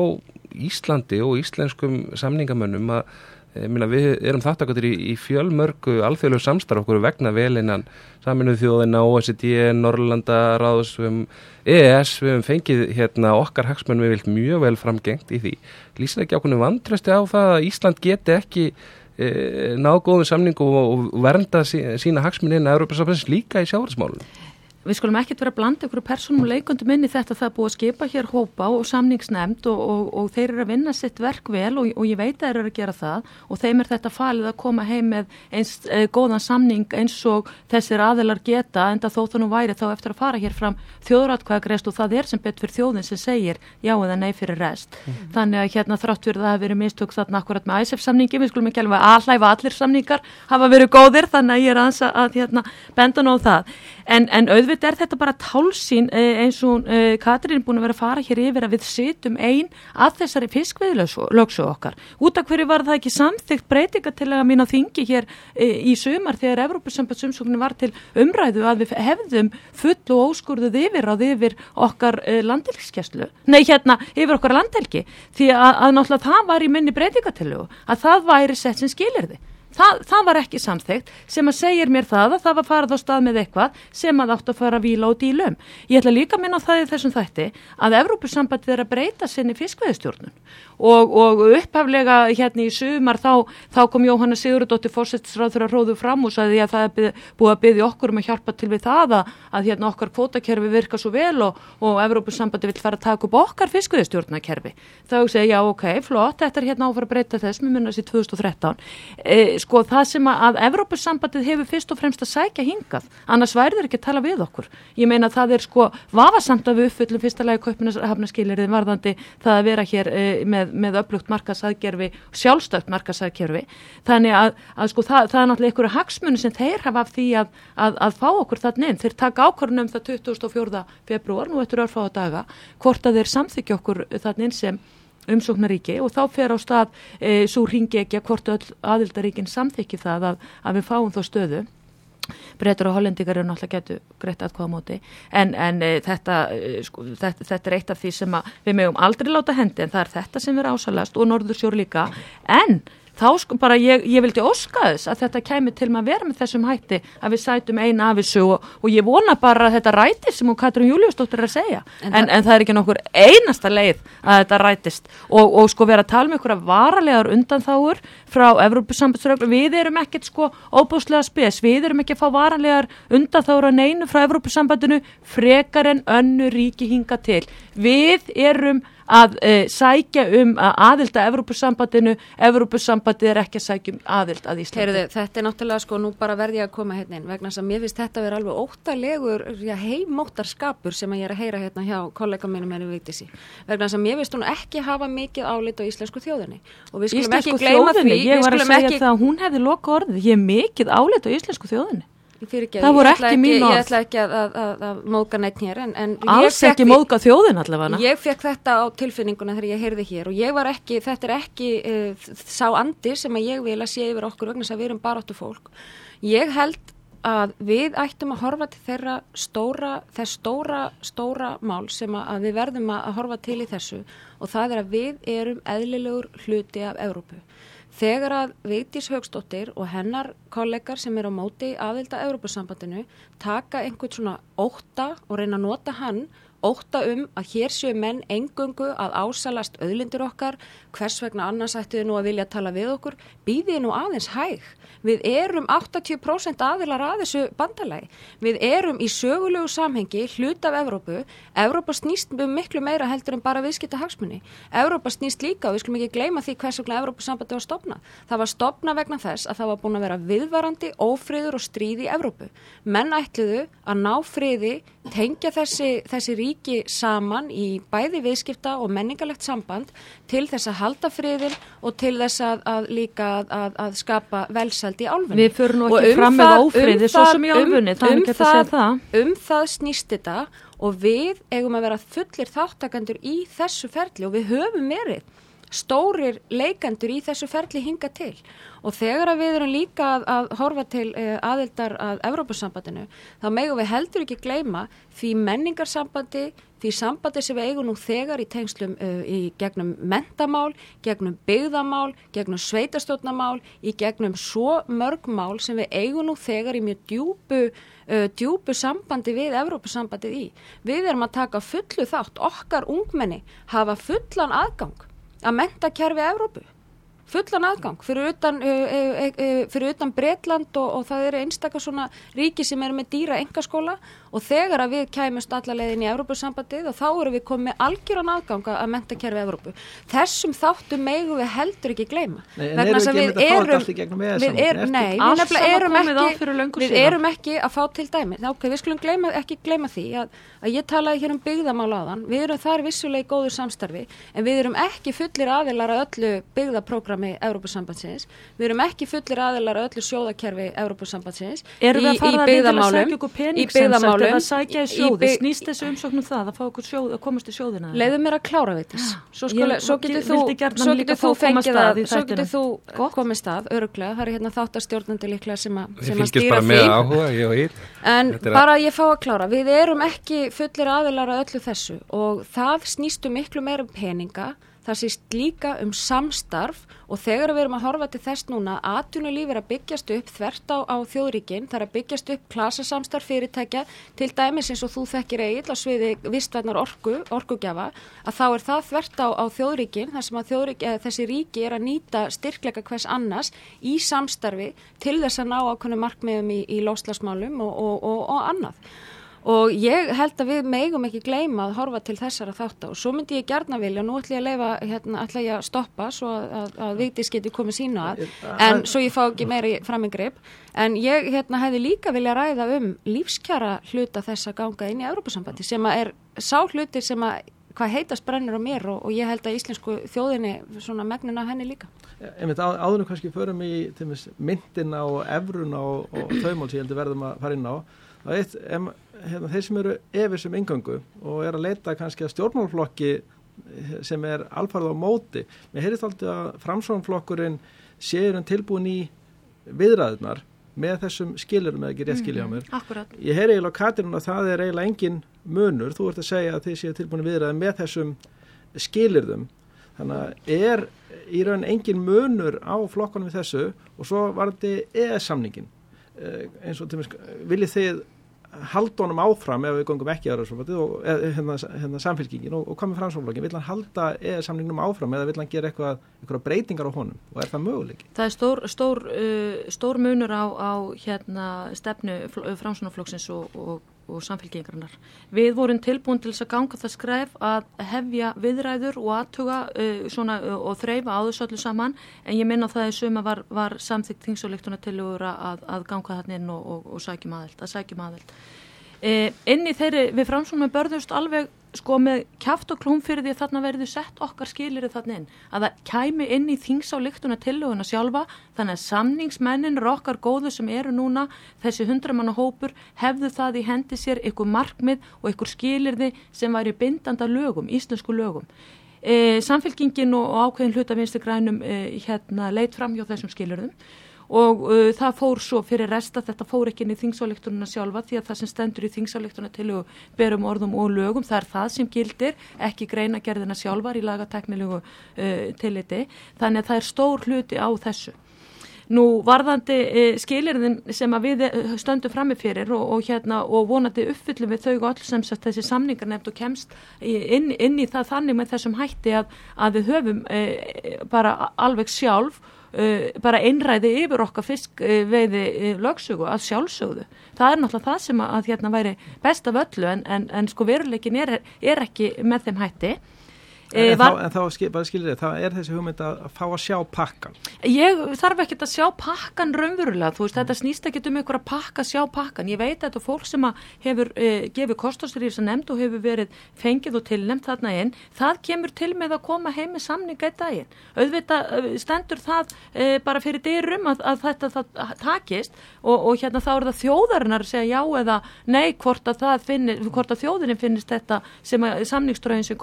Íslandi og íslenskum samningamönnum að Minna, við erum þáttakatur í, í fjölmörgu alþjóðlegu samstarf okkur vegna velinnan saminuð þjóðina, OECD, Norrlanda ráðs, við hefum EES, við hefum fengið hérna, okkar hagsmenn við vilt mjög vel framgengt í því. Lýsir ekki ákveðinu vantrösti á það að Ísland geti ekki e, ná góðum samning og, og vernda sí, sína hagsminni en Európa líka í sjávarsmálunum? Við skulum ekkert vera að blanda ykkur personum leikundum inn í þetta. Það er búið að skipa hér hópa og samningsnemnd og, og, og þeir eru að vinna sitt verk vel og, og ég veit að þeir eru að gera það. Og þeim er þetta falið að koma heim með eins e, góðan samning eins og þessir aðelar geta en það þó það nú væri þá eftir að fara hér fram þjóðratkvæðagrest og það er sem betur fyrir þjóðin sem segir já eða nei fyrir rest. Mm -hmm. þannig að hérna þrátt fyrir það hefur verið mistök þarna akkurat með ISF samningi við skulum ekki alveg aðhlæfa allir samningar hafa verið góðir þannig að ég er að, að hérna, benda á það. En, en auðvitað auðvitað er þetta bara tálsín eh, eins og uh, Katrín er búin að vera að fara hér yfir að við situm einn að þessari fiskveðilöksu okkar. Út af hverju var það ekki samþygt breytinga mín á þingi hér uh, í sumar þegar Evrópusambandsumsóknin var til umræðu að við hefðum full og óskurðuð yfir á yfir okkar landhelgskeslu. Nei hérna yfir okkar landhelgi því að, að náttúrulega það var í minni breytingatillu að það væri sett sem skilir þið. Það, það var ekki samþygt sem að segir mér það að það var farað á stað með eitthvað sem að átt að fara að vila út í löm. Ég ætla líka að minna það í þessum þætti að Evrópussambandi er að breyta sinni fiskveðistjórnun og, og upphaflega hérna í sumar þá, þá kom Jóhanna Sigurðardóttir fórsettisráð fyrir að róðu fram og sagði að það er búið að byggja okkur um að hjálpa til við það að, að hérna okkar kvótakerfi virka svo vel og, og Evrópussambandi vil fara að taka upp okkar fiskveðistjórnakerfi. Þá segja já ok, flott, þetta er hérna áfara að breyta þess, mér munast í 2013. E, sko það sem að, að Evrópussambandið hefur fyrst og fremst að sækja hingað, annars værður ekki að tala við okkur. Ég meina það er sko vafasamt við uppfyllum fyrsta lagi kaupinashafnaskilirðin varðandi það að vera hér e, með, með upplugt markasaðgerfi, sjálfstökt markasaðgerfi. Þannig að, að sko það, það er náttúrulega einhverju hagsmunni sem þeir hafa af því að, að fá okkur þannig inn. Þeir taka ákvörnum það 24. februar, nú eftir örfáða daga, hvort að þeir samþykja okkur þannig inn sem umsóknaríki og þá fer á stað e, svo ringi ekki að hvort aðildaríkin samþykki það að, að við fáum þá stöðu breytur og hollendikar eru náttúrulega getur greitt aðkvæða móti. En, en e, þetta, e, sko, þetta, þetta er eitt af því sem við mögum aldrei láta hendi en það er þetta sem er ásalast og Norðursjór líka. En þá sko bara ég, ég vildi óska þess að þetta kemur til maður að vera með þessum hætti að við sætum eina af þessu og, og ég vona bara að þetta rætist sem hún Katrín Júliusdóttir er að segja. En, en, en það er ekki nokkur einasta leið að þetta rætist. Og, og sko vera að tala með ykkur að varalegar undanþáur frá Evrópusambandsröglu, við erum ekkert sko óbúslega spes, við erum ekki að fá varalegar undanþáur að neinu frá Evrópusambandinu frekar en önnu ríki hinga til, við erum að e, sækja um að aðild að Evrópussambandinu, Evrópussambandi er ekki að sækja um aðild að Íslandi. Heyrðu, þetta er náttúrulega sko, nú bara verði ég að koma hérna inn vegna sem ég finnst þetta að vera alveg óttalegur heimóttar skapur sem ég er að heyra hérna hjá kollega mínum henni Víktísi. Vegna sem ég finnst hún ekki hafa mikið álit á íslensku þjóðinni. Og við skulum íslensku ekki gleyma því. Ég var að segja ekki... það að hún hefði loka orðið, ég er mikið álit á íslensku þjóðinni. Það voru ekki, mín orð. Ég ætla ekki að, að, að, að móka neitt hér. En, en Alls ekki móka þjóðin allavega. Ég fekk þetta á tilfinninguna þegar ég heyrði hér og ég var ekki, þetta er ekki uh, sá andir sem að ég vil að sé yfir okkur vegna þess að við erum baráttu fólk. Ég held að við ættum að horfa til þeirra stóra, þess stóra, stóra mál sem að við verðum að horfa til í þessu og það er að við erum eðlilegur hluti af Európu. Þegar að Vigdís Högstóttir og hennar kollegar sem er á móti aðvilda Európa-sambandinu taka einhvern svona óta og reyna að nota hann óta um að hér séu menn engungu að ásalast auðlindir okkar, hvers vegna annars ættu þið nú að vilja tala við okkur, býðið nú aðeins hæg. Við erum 80% aðilar að þessu bandalagi. Við erum í sögulegu samhengi hlut af Evrópu. Evrópa snýst miklu meira heldur en bara viðskipta hagsmunni. Evrópa snýst líka og við skulum ekki gleyma því hvers vegna Evrópa sambandi var stopna. Það var stopna vegna þess að það var búin að vera viðvarandi, ófriður og stríð í Evrópu. Menn ætluðu að ná friði, tengja þessi, þessi ríki saman í bæði viðskipta og menningalegt samband til þess að halda friðin og til þess að, að líka að, að skapa velsælt í álfunni. Við fyrir nú ekki um fram með ófriði svo sem í álfunni, um, um, það, um það snýst þetta og við eigum að vera fullir þáttakandur í þessu ferli og við höfum verið stórir leikandur í þessu ferli hinga til og þegar að við erum líka að, að horfa til uh, aðildar að Evrópussambandinu þá megum við heldur ekki gleyma því menningarsambandi því sambandi sem við eigum nú þegar í tengslum uh, í gegnum mentamál, gegnum byggðamál, gegnum sveitarstjórnamál, í gegnum svo mörg mál sem við eigum nú þegar í mjög djúbu, uh, djúbu sambandi við Evrópusambandið í. Við erum að taka fullu þátt, okkar ungmenni hafa fullan aðgang að mentakerfi Evrópu. Fullan aðgang. Fyrir utan, uh, uh, uh, fyrir utan Bretland og, og það eru einstakar svona ríki sem eru með dýra engaskóla og þegar að við kæmust allalegin í Evrópusambandið og þá eru við komið algjöran aðganga að mentakerfi Evrópu. Þessum þáttum megum við heldur ekki gleyma. Nei, en eru ekki með þetta fátt allt í gegnum við er, Nei, við erum ekki, við erum ekki að fá til dæmi. Ok, við skulum gleyma, ekki gleyma því að, að ég talaði hér um byggðamála þann. Við erum þar vissulega í góður samstarfi en við erum ekki fullir aðilar að öllu byggðaprógrami Evrópusambandsins. Við erum ekki fullir aðilar að öllu sjóðakerfi Evrópusambandsins í, í byggðamálum. Málum. Það sækja í sjóði, snýst þessu umsóknum það að fá okkur sjóð, að komast í sjóðina? Leiðu mér að klára við þess. Svo, svo getur þú, svo getur þú fengið að, svo getur þú komið stað, öruglega, það er hérna þáttarstjórnandi líklega sem að stýra því. Áhuga, ég. En bara ég fá að klára, við erum ekki fullir aðilar að öllu þessu og það snýstu miklu meira um peninga það sést líka um samstarf og þegar við erum að horfa til þess núna að atvinnulíf er að byggjast upp þvert á, á þjóðríkinn, það er að byggjast upp klasasamstarf fyrirtækja, til dæmis eins og þú þekkir eigin á sviði vistvætnar orku, orkugjafa, að þá er það þvert á, á þjóðríkinn, þar sem að þjóðrík, þessi ríki er að nýta styrkleika hvers annars í samstarfi til þess að ná ákveðinu markmiðum í, í loslasmálum og, og, og, og annað og ég held að við megum ekki gleyma að horfa til þessara þátt og svo myndi ég gerna vilja, nú ætlum ég að leifa hérna, ætlum ég að stoppa svo að, að, að Vigdís geti komið sína að en svo ég fá ekki meiri framingrip en ég hérna, hefði líka vilja ræða um lífskjara hluta þess að ganga inn í Európa-sambandi sem að er sá hluti sem að hvað heitast brennur á mér og, og ég held að íslensku þjóðinni svona megnuna henni líka. Einmitt á, áðunum kannski förum í myndina og efruna og, og þaumál sem ég heldur verðum að fara inn á. Það er eitt, hérna, þeir sem eru efir sem yngangu og er að leita kannski að stjórnmálflokki sem er alfarð á móti. Mér heyrðist aldrei að framsvonflokkurinn séur en tilbúin í viðræðunar með þessum skilurum eða ekki rétt skilja á mér. Mm. Ég heyri eiginlega á Katirinn að það er eiginlega engin munur. Þú ert að segja að þið séu tilbúin í viðræðu með þessum skilurðum. Þannig að er í raun engin munur á flokkanum við þessu og svo var þetta ES-samningin. Eh, eins og til og með viljið þið haldunum áfram ef við gongum ekki aðra hérna, hérna samfélkingin og, og hvað með framsvonflokkin, vil hann halda eða samningnum áfram eða vil hann gera eitthvað, eitthvað breytingar á honum og er það möguleiki? Það er stór, stór, uh, stór munur á, á hérna, stefnu framsvonflokksins og, og, og samfélkingarinnar. Við vorum tilbúin til þess að ganga það skref að hefja viðræður og aðtuga uh, svona, uh, og þreyfa áðursöllu saman en ég minna það í suma var, var samþygt þingsuleiktuna til að, að ganga þarna inn og sækjum aðeld, að sækjum aðeld. E, inn í þeirri, við framsvonum börðust alveg sko með kæft og klóm fyrir því að þarna verður sett okkar skilir þarna inn, að það kæmi inn í þingsáleiktuna tillöguna sjálfa þannig að samningsmennin er okkar góðu sem eru núna, þessi hundramanna hópur hefðu það í hendi sér ykkur markmið og ykkur skilirði sem væri bindanda lögum, íslensku lögum. E, samfélkingin og, og ákveðin hluta vinstu grænum e, hérna leitt fram hjá þessum skilirðum og uh, það fór svo fyrir resta þetta fór ekki inn í þingsáleiktununa sjálfa því að það sem stendur í þingsáleiktuna til berum orðum og lögum það er það sem gildir ekki greina gerðina sjálfar í lagateknilegu uh, tilliti. Þannig að það er stór hluti á þessu. Nú varðandi e, skilirðin sem að við uh, stöndum frammi fyrir og, og, hérna, og vonandi uppfyllum við þau og alls sem sagt, þessi samningar nefnd og kemst inn, inn í það þannig með þessum hætti að, að við höfum e, bara alveg sjálf Uh, bara einræði yfir okkar fiskveiði uh, lögsögu að sjálfsögðu. Það er náttúrulega það sem að hérna væri best af öllu en, en, en sko veruleikin er, er ekki með þeim hætti En, en, var, þá, en þá skil, bara skilir þið, það er þessi hugmynd að fá að sjá pakkan. Ég þarf ekki að sjá pakkan raunverulega, þú veist, mm. þetta snýst ekki um ykkur að pakka, sjá pakkan. Ég veit að þetta fólk sem hefur eh, gefið kostastyrjir sem nefnd og hefur verið fengið og tilnefnd þarna inn, það kemur til með að koma heim með samninga í daginn. Auðvitað eh, stendur það eh, bara fyrir dyrum að, að þetta það, takist og, og hérna þá er það þjóðarinnar að segja já eða nei hvort að, finnir, hvort að þjóðurinn finnist þetta sem samningströðin sem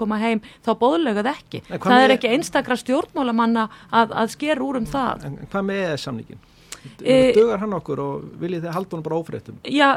boðlegað ekki. Það er ekki einstakra stjórnmálamanna að, að sker úr um það. En hvað með eða samningin? Eh, Dugar hann okkur og viljið þið halda hann bara ófréttum? Já,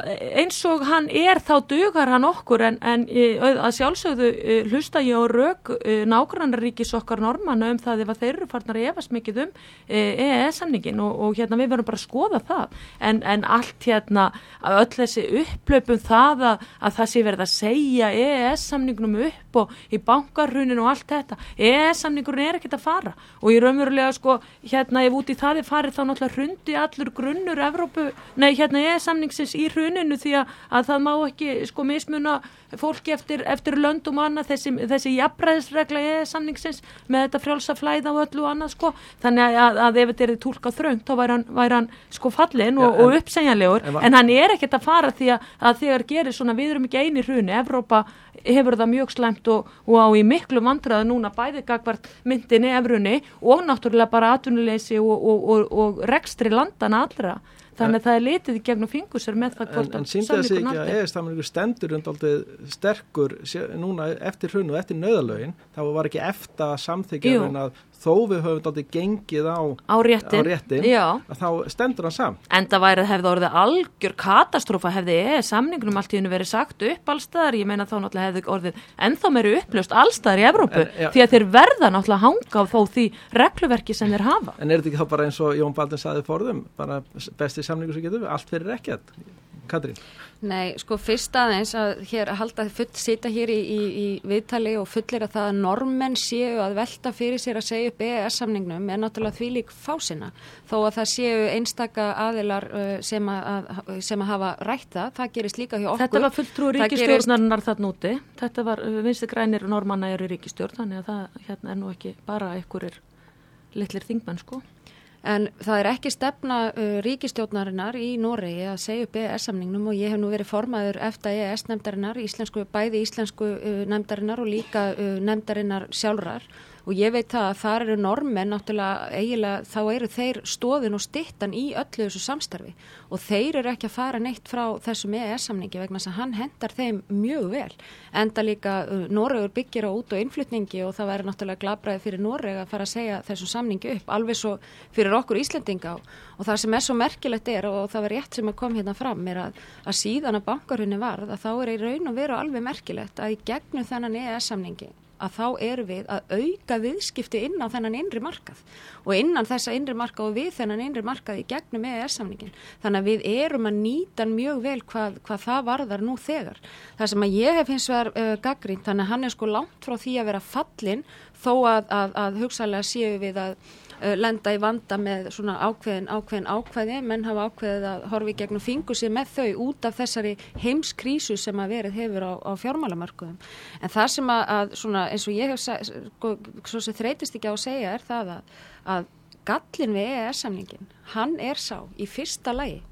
eins og hann er þá dugar hann okkur en, en eh, að sjálfsögðu eh, hlusta ég á rauk nágrannaríkis okkar normanna um það ef þeir eru farnar að efast mikið um EES-samningin og, og hérna við verðum bara að skoða það en, en allt hérna öll þessi upplöpum það að, að það sé verið að segja EES-samningnum upp og í bankarhunin og allt þetta EES-samningurinn er ekkert að fara og ég raunverulega sko hérna ef út í það er farið þá náttúrulega hrundi allur grunnur Evrópu, nei hérna EES-samningsins í hruninu því að, að það má ekki sko mismuna fólki eftir, eftir löndum og annað þessi, þessi jafnræðisregla EES-samningsins með þetta frjálsa flæða og öllu og annað sko. Þannig að, að ef þetta er tólkað þröngt þá væri hann, væri hann sko fallin og, og uppsegjanlegur. en, en hann er ekkert að fara því að, að þegar gerir svona við erum ekki eini hruni. Evrópa hefur það mjög slemt og, og á í miklu vandraðu núna bæði gagvart myndinni efrunni og náttúrulega bara atvinnuleysi og, og rekstri landana allra. Þannig að það er litið í gegnum fingusar með það hvort en, en síndi það sig ekki að eðistafningur stendur undaldið sterkur núna eftir hrunu og eftir nöðalögin þá var ekki eftir samþykja að þó við höfum aldrei gengið á, á réttin, á réttin þá stendur hann samt. En það væri að hefði orðið algjör katastrófa hefði eða samningunum allt í hennu verið sagt upp allstaðar, ég meina þá náttúrulega hefði orðið ennþá meiri upplöst allstaðar í Evrópu en, ja, því að þeir verða náttúrulega hanga á þó því regluverki sem þeir hafa. En er þetta ekki þá bara eins og Jón Baldin saði forðum, bara besti samningu sem getur við, allt fyrir ekkert, Katrín? Nei, sko fyrst aðeins að hér að halda full, sita hér í, í, í viðtali og fullir að það að normenn séu að velta fyrir sér að segja upp EES-samningnum er náttúrulega því lík fásina þó að það séu einstaka aðilar uh, sem, að, sem að hafa rætta, það gerist líka hjá okkur. Þetta var fulltrú ríkistjórnarinnar gerist... þarna úti, þetta var uh, vinstu grænir normanna eru ríkistjórn, þannig að það hérna er nú ekki bara einhverjir litlir þingmenn sko. En það er ekki stefna uh, ríkistjórnarinnar í Noregi að segja upp EES-samningnum og ég hef nú verið formaður eftir EES-nefndarinnar, íslensku, bæði íslensku uh, nefndarinnar og líka uh, nefndarinnar sjálfrar og ég veit það að það eru normenn náttúrulega eiginlega þá eru þeir stóðin og stittan í öllu þessu samstarfi. Og þeir eru ekki að fara neitt frá þessum EES-samningi vegna þess að hann hendar þeim mjög vel. Enda líka uh, Noregur byggir á út og innflutningi og það væri náttúrulega glabræði fyrir Noreg að fara að segja þessum samningi upp alveg svo fyrir okkur Íslendinga. Og það sem er svo merkilegt er og það var rétt sem kom hérna fram er að, að síðan að bankarhunni varð að þá er í raun og veru alveg merkilegt að í gegnum þennan EES-samningi að þá erum við að auka viðskipti inn á þennan innri markað og innan þessa innri markað og við þennan innri markað í gegnum EES-samningin. Þannig að við erum að nýta mjög vel hvað, hvað það varðar nú þegar. Það sem að ég hef hins vegar uh, gaggrínt, þannig að hann er sko langt frá því að vera fallin þó að, að, að hugsalega séu við að lenda í vanda með svona ákveðin, ákveðin ákveði, menn hafa ákveðið að horfi gegnum fingur sér með þau út af þessari heimskrísu sem að verið hefur á, á fjármálamarkuðum. En það sem að, að svona, eins og ég hef sko, svo sem þreytist ekki á að segja er það að, að gallin við EES-samningin, hann er sá í fyrsta lagi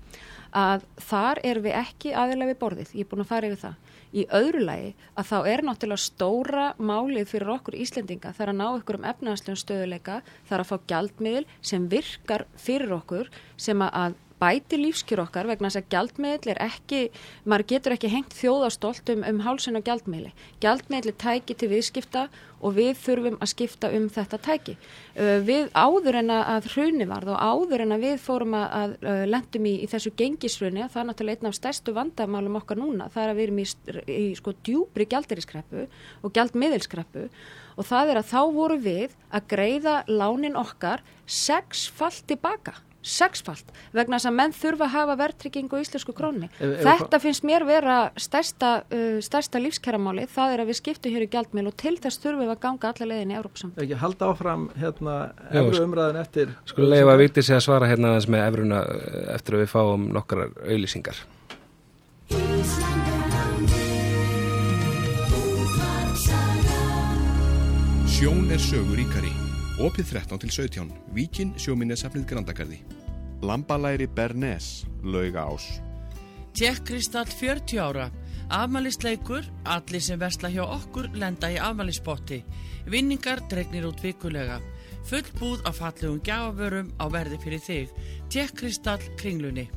að þar er við ekki aðilega við borðið, ég er búin að fara yfir það Í öðru lagi að þá er náttúrulega stóra málið fyrir okkur Íslendinga þar að ná ykkur um efnaðslegum stöðuleika, þar að fá gjaldmiðil sem virkar fyrir okkur sem að bæti lífskjör okkar vegna þess að gjaldmiðl er ekki, maður getur ekki hengt þjóðastolt um, um hálsun og gjaldmiðli. Gjaldmiðli tæki til viðskipta og við þurfum að skipta um þetta tæki. Uh, við áður en að hruni varð og áður en að við fórum að, að uh, lendum í, í þessu gengishruni, það er náttúrulega einn af stærstu vandamálum okkar núna, það er að við erum í, í sko djúbri gjaldiriskreppu og gjaldmiðilskreppu og það er að þá voru við að greiða lánin okkar sexfall tilbaka sexfalt vegna þess að menn þurfa að hafa verðtrykkingu í íslensku krónni. E, e, Þetta finnst mér vera stærsta, uh, stærsta lífskeramáli, það er að við skiptum hér í gjaldmil og til þess þurfum við að ganga alla leiðin í Európsamt. Ekki halda áfram hérna efru umræðin eftir Sko leiðum að viti sig að svara hérna með efruna eh, eftir að við fáum nokkrar auðlýsingar. Sjón er sögur íkari Opið 13 til 17, Víkin sjóminnesafnið Grandagarði. Lambalæri Bernes, Lauga Ás. Tjekkristall 40 ára, afmælisleikur, allir sem versla hjá okkur lenda í afmælisbotti. Vinningar dregnir út vikulega. Full búð af fallegum gjafavörum á verði fyrir þig. Tjekkristall kringlunni.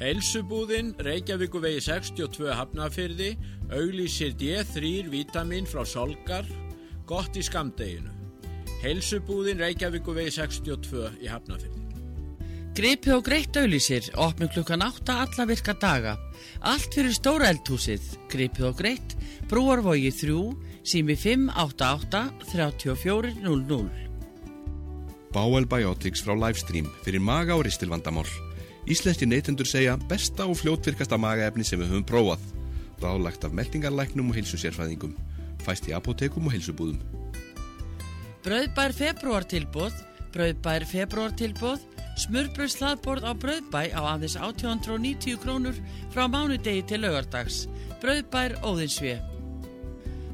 Helsubúðin, Reykjavíku vegi 62 hafnafyrði, auglísir D3 vítamin frá Solgar, gott í skamdeginu. Helsubúðin Reykjavíku vegi 62 í Hafnafjörði. Gripið og greitt auðlýsir, opnum klukkan 8 alla virka daga. Allt fyrir stóra eldhúsið, gripið og greitt, brúarvogi 3, sími 588 3400. Báel Biotics frá Livestream fyrir maga og ristilvandamál. Íslenski neytendur segja besta og fljótvirkasta magaefni sem við höfum prófað. Ráðlagt af meldingarlæknum og heilsusérfræðingum. Fæst í apotekum og heilsubúðum. Brauðbær februartilbóð, brauðbær februartilbóð, smurbröð slaðborð á brauðbæ á aðeins 1890 krónur frá mánudegi til laugardags. Brauðbær óðinsvið.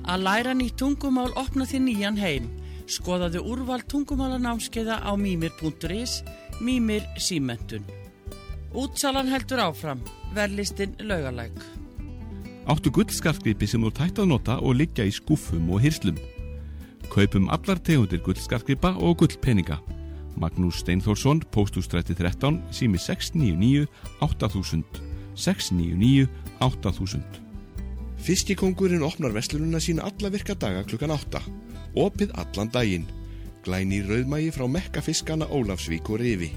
Að læra nýtt tungumál opna því nýjan heim. Skoðaðu úrval tungumálanámskeiða á mýmir.is, mýmir símentun. Útsalan heldur áfram, verðlistin laugalæk. Áttu gullskartgripi sem þú tætt að nota og liggja í skúfum og hyrslum. Kaupum allar tegundir gullskartgripa og gullpeninga. Magnús Steinþórsson, postústrætti 13, sími 699 8000. 699 8000. Fiskikongurinn opnar vestlununa sína alla virka daga klukkan 8. Opið allan daginn. Glæni rauðmægi frá Mekka fiskana Ólafsvík og Rifi.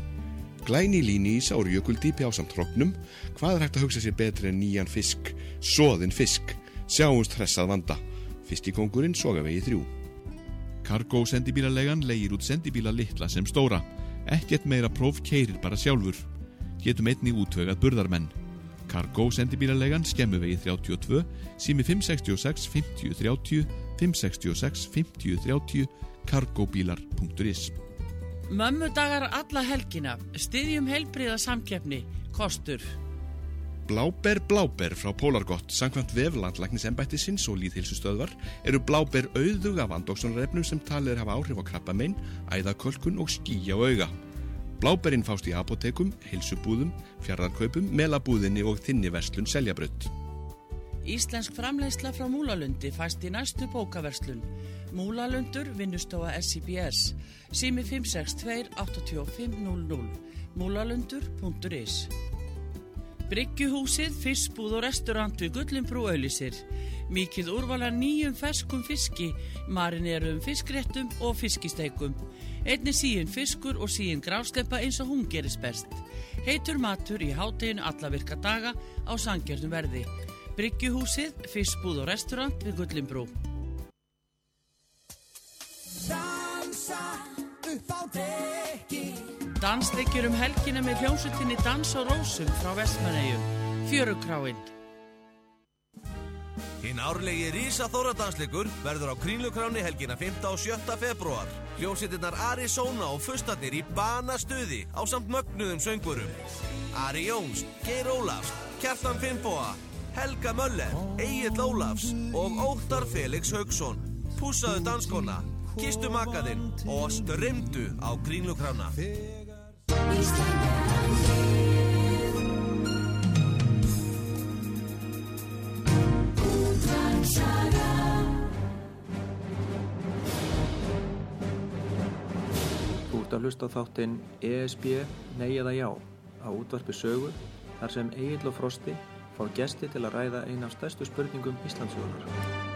Glæni líni í sárjökuldýpi á samt hrognum. Hvað er hægt að hugsa sér betri en nýjan fisk? Soðin fisk. Sjáumst hressað vanda. Fiskikongurinn Sogavegi 3. Cargo sendibílalegan leigir út sendibíla litla sem stóra. Ekkert meira próf keirir bara sjálfur. Getum einni útvögað burðarmenn. Cargo sendibílalegan skemmuvegi 32, sími 566 50 30, 566 50 30, cargobílar.is. Mömmudagar alla helgina, styðjum heilbriða samkeppni, kostur. Bláber Bláber frá Pólargott, samkvæmt veflandlæknis embættisins og líðhilsustöðvar eru Bláber auðug af andóksonarefnum sem talið er hafa áhrif á krabbamein, æðakölkun og skíja og auga. Bláberinn fást í apotekum, heilsubúðum, fjardarkaupum, melabúðinni og þinni verslun seljabrödd. Íslensk framleiðsla frá Múlalundi fæst í næstu bókaverslun. Múlalundur, vinnustofa SCBS, sími 562 8500, múlalundur.is. Bryggjuhúsið, fiskbúð og restaurant við Gullinbrú auðlisir. Mikið úrvala nýjum ferskum fiski, marinerum fiskréttum og fiskisteikum. Einni síin fiskur og síin grástepa eins og hún gerist best. Heitur matur í hátteginu alla virka daga á sangjörnum verði. Bryggjuhúsið, fiskbúð og restaurant við Gullinbrú. Dansa upp á dekki Dansleikjur um helgina með hljómsutinni Dans og Rósum frá Vestmannegjum. Fjörukráin. Hinn árlegi Rísa Þóradansleikur verður á Krínlukráni helgina 5. og 7. februar. Hljómsittinnar Arizona og Fustatnir í banastuði á samt mögnuðum söngurum. Ari Jóns, Geir Ólafs, Kjartan Finnbóa, Helga Möller, Egil Ólafs og Óttar Felix Haugsson. Púsaðu danskona, kistu makaðinn og strömdu á Krínlukrána. Að hlusta á þáttinn ESB Nei eða Já á útvarpi sögu þar sem Egil og Frosti fá gesti til að ræða eina af stærstu spurningum Íslandsjónar.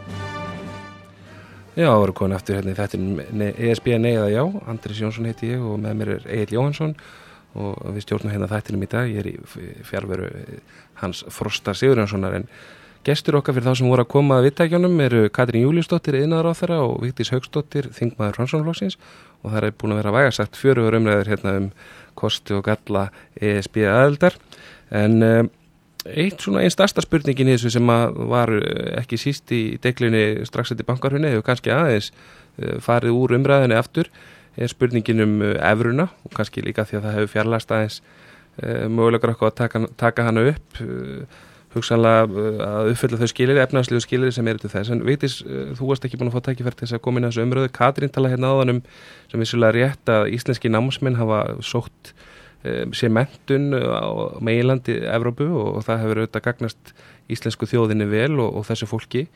Já, það voru komin aftur hérna í þettin ESB Nei eða Já, Andris Jónsson heiti ég og með mér er Egil Jóhansson og við stjórnum hérna þættinum í dag, ég er í fjárveru hans Frosta Sigurjónssonar. En gestur okkar fyrir þá sem voru að koma að vittækjónum eru Katrín Júliusdóttir, yðnaðar á þeirra og Víktis Haugsdóttir, þingmaður Fransónflokksins og það er búin að vera vægasagt fjöruður umræður hérna um kosti og galla ESB aðeldar en um, eitt svona einn starsta spurningin í þessu sem var ekki síst í deglunni strax eftir bankarhunni hefur kannski aðeins uh, farið úr umræðinni aftur er spurningin um efruna og kannski líka því að það hefur fjarlæst aðeins mögulegur okkur að taka, taka hana upp hugsanlega að uppfylla þau skilir, efnarslegu skilir sem eru til þess, en veitis þú varst ekki búin að fá tækifært til þess að koma inn á þessu umröðu Katrín tala hérna áðan um sem vissulega rétt að íslenski námsmenn hafa sótt um, sér mentun á meilandi Evrópu og, það hefur auðvitað gagnast íslensku þjóðinni vel og, og þessu fólki.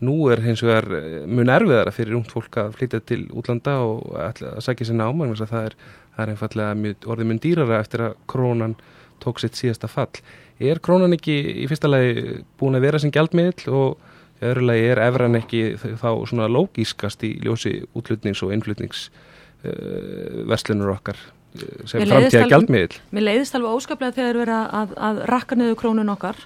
Nú er hins vegar mun erfiðara fyrir ungt fólk að flytja til útlanda og að sækja sér náma en það er, það er einfallega orðið mun dýrara eftir að krónan tók sitt síðasta fall. Er krónan ekki í fyrsta lagi búin að vera sem gjaldmiðl og í öðru lagi er efran ekki þá svona lógískast í ljósi útlutnings og innflutnings uh, verslunur okkar sem framtíða gjaldmiðil. Mér leiðist alveg óskaplega þegar við erum að, að rakka niður krónun okkar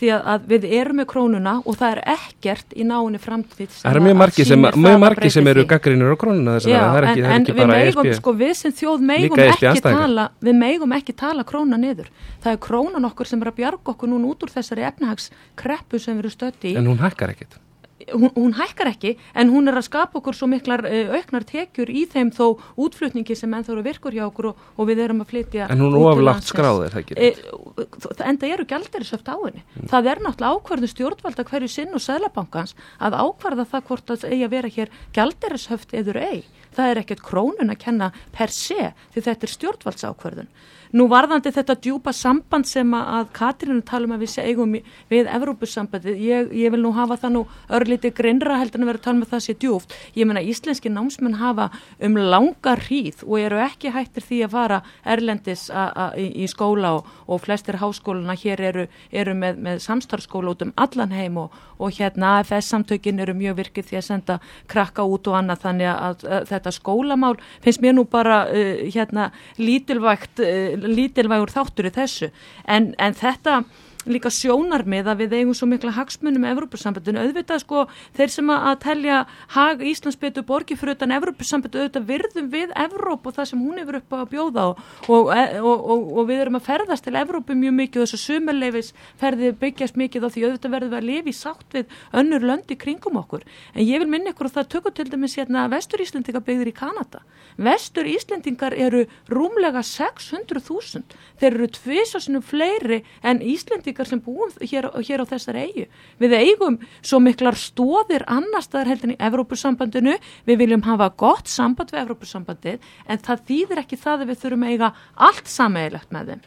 því að, að við erum með krónuna og það er ekkert í náinni framtíð sem Það að- mjög margi sem, mjög margi sem eru gaggrinir á krónuna þess að það er ekki, en, það er ekki bara megum, ESB. sko, við sem þjóð Líka ESB ekki tala, við megum ekki tala króna niður. Það er krónan okkur sem er að bjarga okkur núna út úr þessari efnahagskreppu sem við erum stötti í. En hún hækkar ekkit. Hún, hún hækkar ekki, en hún er að skapa okkur svo miklar uh, auknar tekjur í þeim þó útflutningi sem ennþá eru virkur hjá okkur og, og við erum að flytja En hún er út til of lágt landsins. skráð, er það ekki? E, það enda eru gælderisöft á henni. Það er náttúrulega ákvarðu stjórnvalda hverju sinn og sæðlabankans að ákvarða það hvort það eigi að vera hér gælderishöft eður ei. Það er ekkert krónun að kenna per se því þetta er stjórnvaldsákvarðun. Nú varðandi þetta djúpa samband sem að, að Katrínu talum að við segum í- við Evrópusambandið, ég, ég vil nú hafa það nú örlítið grinnra heldur en að vera að tala með það sé djúft. Ég meina íslenski námsmenn hafa um langa hríð og eru ekki hættir því að fara erlendis a, a, í, í skóla og, og flestir háskóluna hér eru, eru með, með samstarfskóla út um allan heim og, og hérna AFS samtökin eru mjög virkið því að senda krakka út og annað þannig að, að þetta skólamál finnst mér nú bara uh, hérna lítilvægt uh, lítilvægur þáttur í þessu. En, en þetta líka sjónarmið að við eigum svo mikla hagsmunum með Evrópusambandinu, auðvitað sko þeir sem að, að telja hag Íslands betur borgi fyrir utan Evrópusambandinu auðvitað virðum við Evróp og það sem hún hefur upp á að bjóða og, og, og, og, og við erum að ferðast til Evrópu mjög mikið og þessu sumerleifis ferði byggjast mikið á því. Auðvitað verðum við að lifa í sátt við önnur löndi kringum okkur. En ég vil minna ykkur að það tökur til dæmis hérna Vestur Íslendinga byggðir í Kanada. Vestur Íslendingar eru rúmlega 600.000 þeir eru tvisasunum fleiri en Íslendingar sem búum hér, hér á þessari eigu. Við eigum svo miklar stóðir annar staðar heldur í Evrópusambandinu, við viljum hafa gott samband við Evrópusambandið en það þýðir ekki það að við þurfum eiga allt sameigilegt með þeim.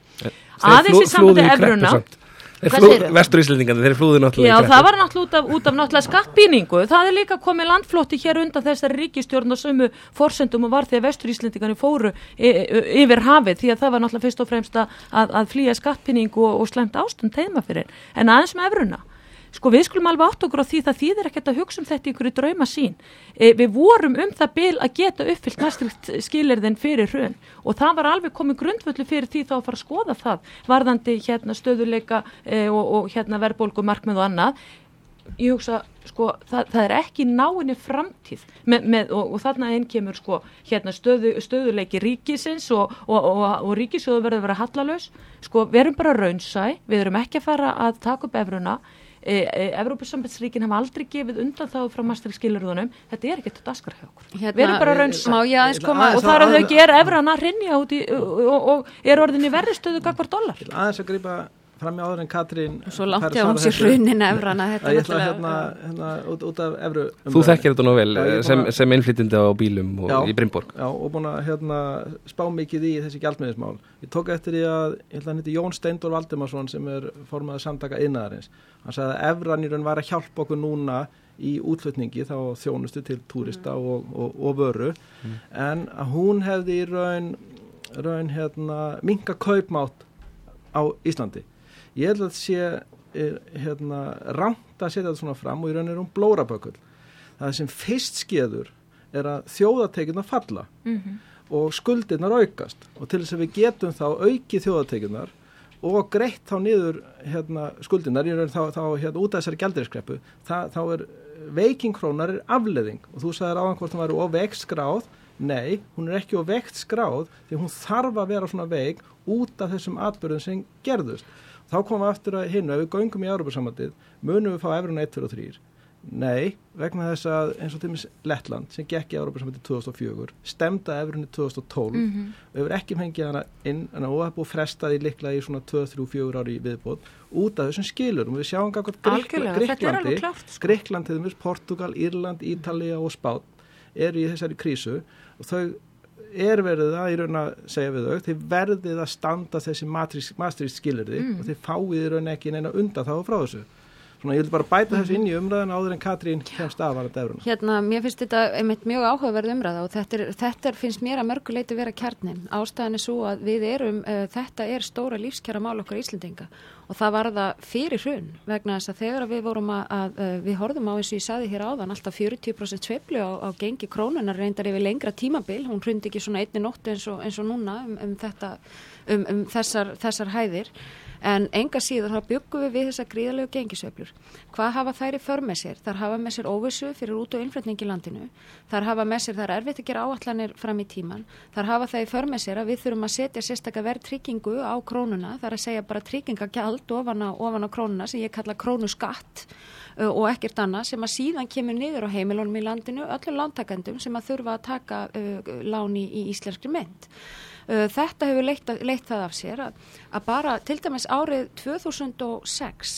Aðeins í sambandi Evruna. Hvað segirðu? Vestur Íslandingandi, þeir flúðu náttúrulega Já, það var náttúrulega út af, út af náttúrulega skattbýningu. Það er líka komið landflótti hér undan þessari ríkistjórn og sömu forsendum og var því að vestur Íslendingarnir fóru yfir hafið því að það var náttúrulega fyrst og fremst að, að, flýja skattbýningu og, og slemt ástand teima fyrir. En aðeins með efruna. Sko við skulum alveg átt okkur á því það þýðir ekkert að hugsa um þetta í ykkur drauma sín. E, við vorum um það bil að geta uppfyllt næstrikt skilirðin fyrir hrun og það var alveg komið grundvöldu fyrir því þá að fara að skoða það varðandi hérna stöðuleika e, og, og hérna verðbólgu markmið og annað. Ég hugsa, sko, það, það er ekki náinni framtíð með, með, og, og þarna einn kemur sko hérna stöðu, stöðuleiki ríkisins og, og, ríkisjóðu verður að vera hallalaus. Sko, við erum bara raunsæ, við erum ekki að fara að taka upp efruna e, e, Evrópusambandsríkin hafa aldrei gefið undan þá frá masterið skilurðunum þetta er ekkert daskar hjá okkur. Hérna, við erum bara rauns má ég aðeins koma- og þar að þau gera evran að rinja út í og, og, og er orðin í verri stöðu gagvar dólar aðeins að grípa fram í áður en Katrín Svo langt fær hjá hún sé hrunin evrana, þetta er Að ég ætla hérna, hérna út, út af evru Þú þekkir þetta nú vel, Já, ég er sem, að- sem innflytjandi á bílum og Já, í Brimborg. Já, og búin að hérna, spá mikið í þessi gjaldmiðismál. Ég tók eftir því að, ég að heiti Jón Steindor Valdimarsson sem er formaður samtaka innaðarins. Hann sagði að efran í raun var að hjálpa okkur núna í útflutningi þá þjónustu til túrista og, og, og vöru en að hún hefði í raun, raun hérna, minga kaupmátt á Íslandi. Ég held að sé er, hérna, rámt að setja þetta svona fram og í raun er hún blórabökull. Það sem fyrst skeður er að þjóðatekjurnar falla Mhm. og skuldirnar aukast og til þess að við getum þá aukið þjóðatekjurnar og greitt þá niður hérna, skuldirnar í raun þá, þá hérna, út af þessari gældiriskreppu þá er veiking krónar er afleðing og þú sagðir áðan hvort hún væri of veikt skráð nei, hún er ekki of veikt skráð því hún þarf að vera svona veik út af þessum atbyrðum sem gerðust þá komum við aftur að hinnu, ef við göngum í Európa-samandið, munum við fá efruna 1, 2 og 3 Nei, vegna þess að eins og til mis Lettland sem gekk í Európa-samandið 2004 stemda efrunni 2012 Mhm. og hefur ekki fengið hana inn er búið frestaði líklega í svona 2-3-4 ári viðbót út af þessum skilurum við sjáum gangað Algjörlega, þetta er alveg klárt, sko. Gríkland, til dæmis, Portugal, Írland, Ítalía og Spán eru í þessari krísu. Og þau er verið að í raun að segja við þau, þið verðið að standa þessi matrís skilurði Mm. og þið fáið í raun ekki neina undan þá frá þessu Svona ég vil bara bæta þessu inn í umræðan áður en Katrín kemst af að þetta efruna. Hérna, mér finnst þetta einmitt mjög áhugaverð umræða og þetta, er, þetta er, finnst mér að mörguleiti vera kjarnin. Ástæðan er svo að við erum, uh, þetta er stóra lífskjara mál okkar Íslendinga og það var það fyrir hrun vegna þess að þegar við vorum að, að, að við horfum á eins og ég saði hér áðan alltaf 40% sveiflu á, á gengi krónunar reyndar yfir lengra tímabil, hún hrundi ekki svona einni nóttu eins, eins og núna um, um, þetta, um, um þessar, þessar hæðir en enga síður þá byggum við við þessa gríðalegu gengisveiflur. Hvað hafa þær í för með sér? Þar hafa með sér óvissu fyrir út og innflutning í landinu. Þar hafa með sér, þar er erfitt að gera áallanir fram í tíman. Þar hafa það í för með sér að við þurfum að setja sérstaklega verð tryggingu á krónuna. Það er að segja bara tryggingagjald ofan á, ofan á krónuna sem ég kalla krónuskatt og ekkert annað sem að síðan kemur niður á heimilónum í landinu, öllum lántakendum sem að þurfa að taka uh, láni í íslenskri mynd. Uh, þetta hefur leitt, leitt það af sér að, að bara til dæmis árið 2006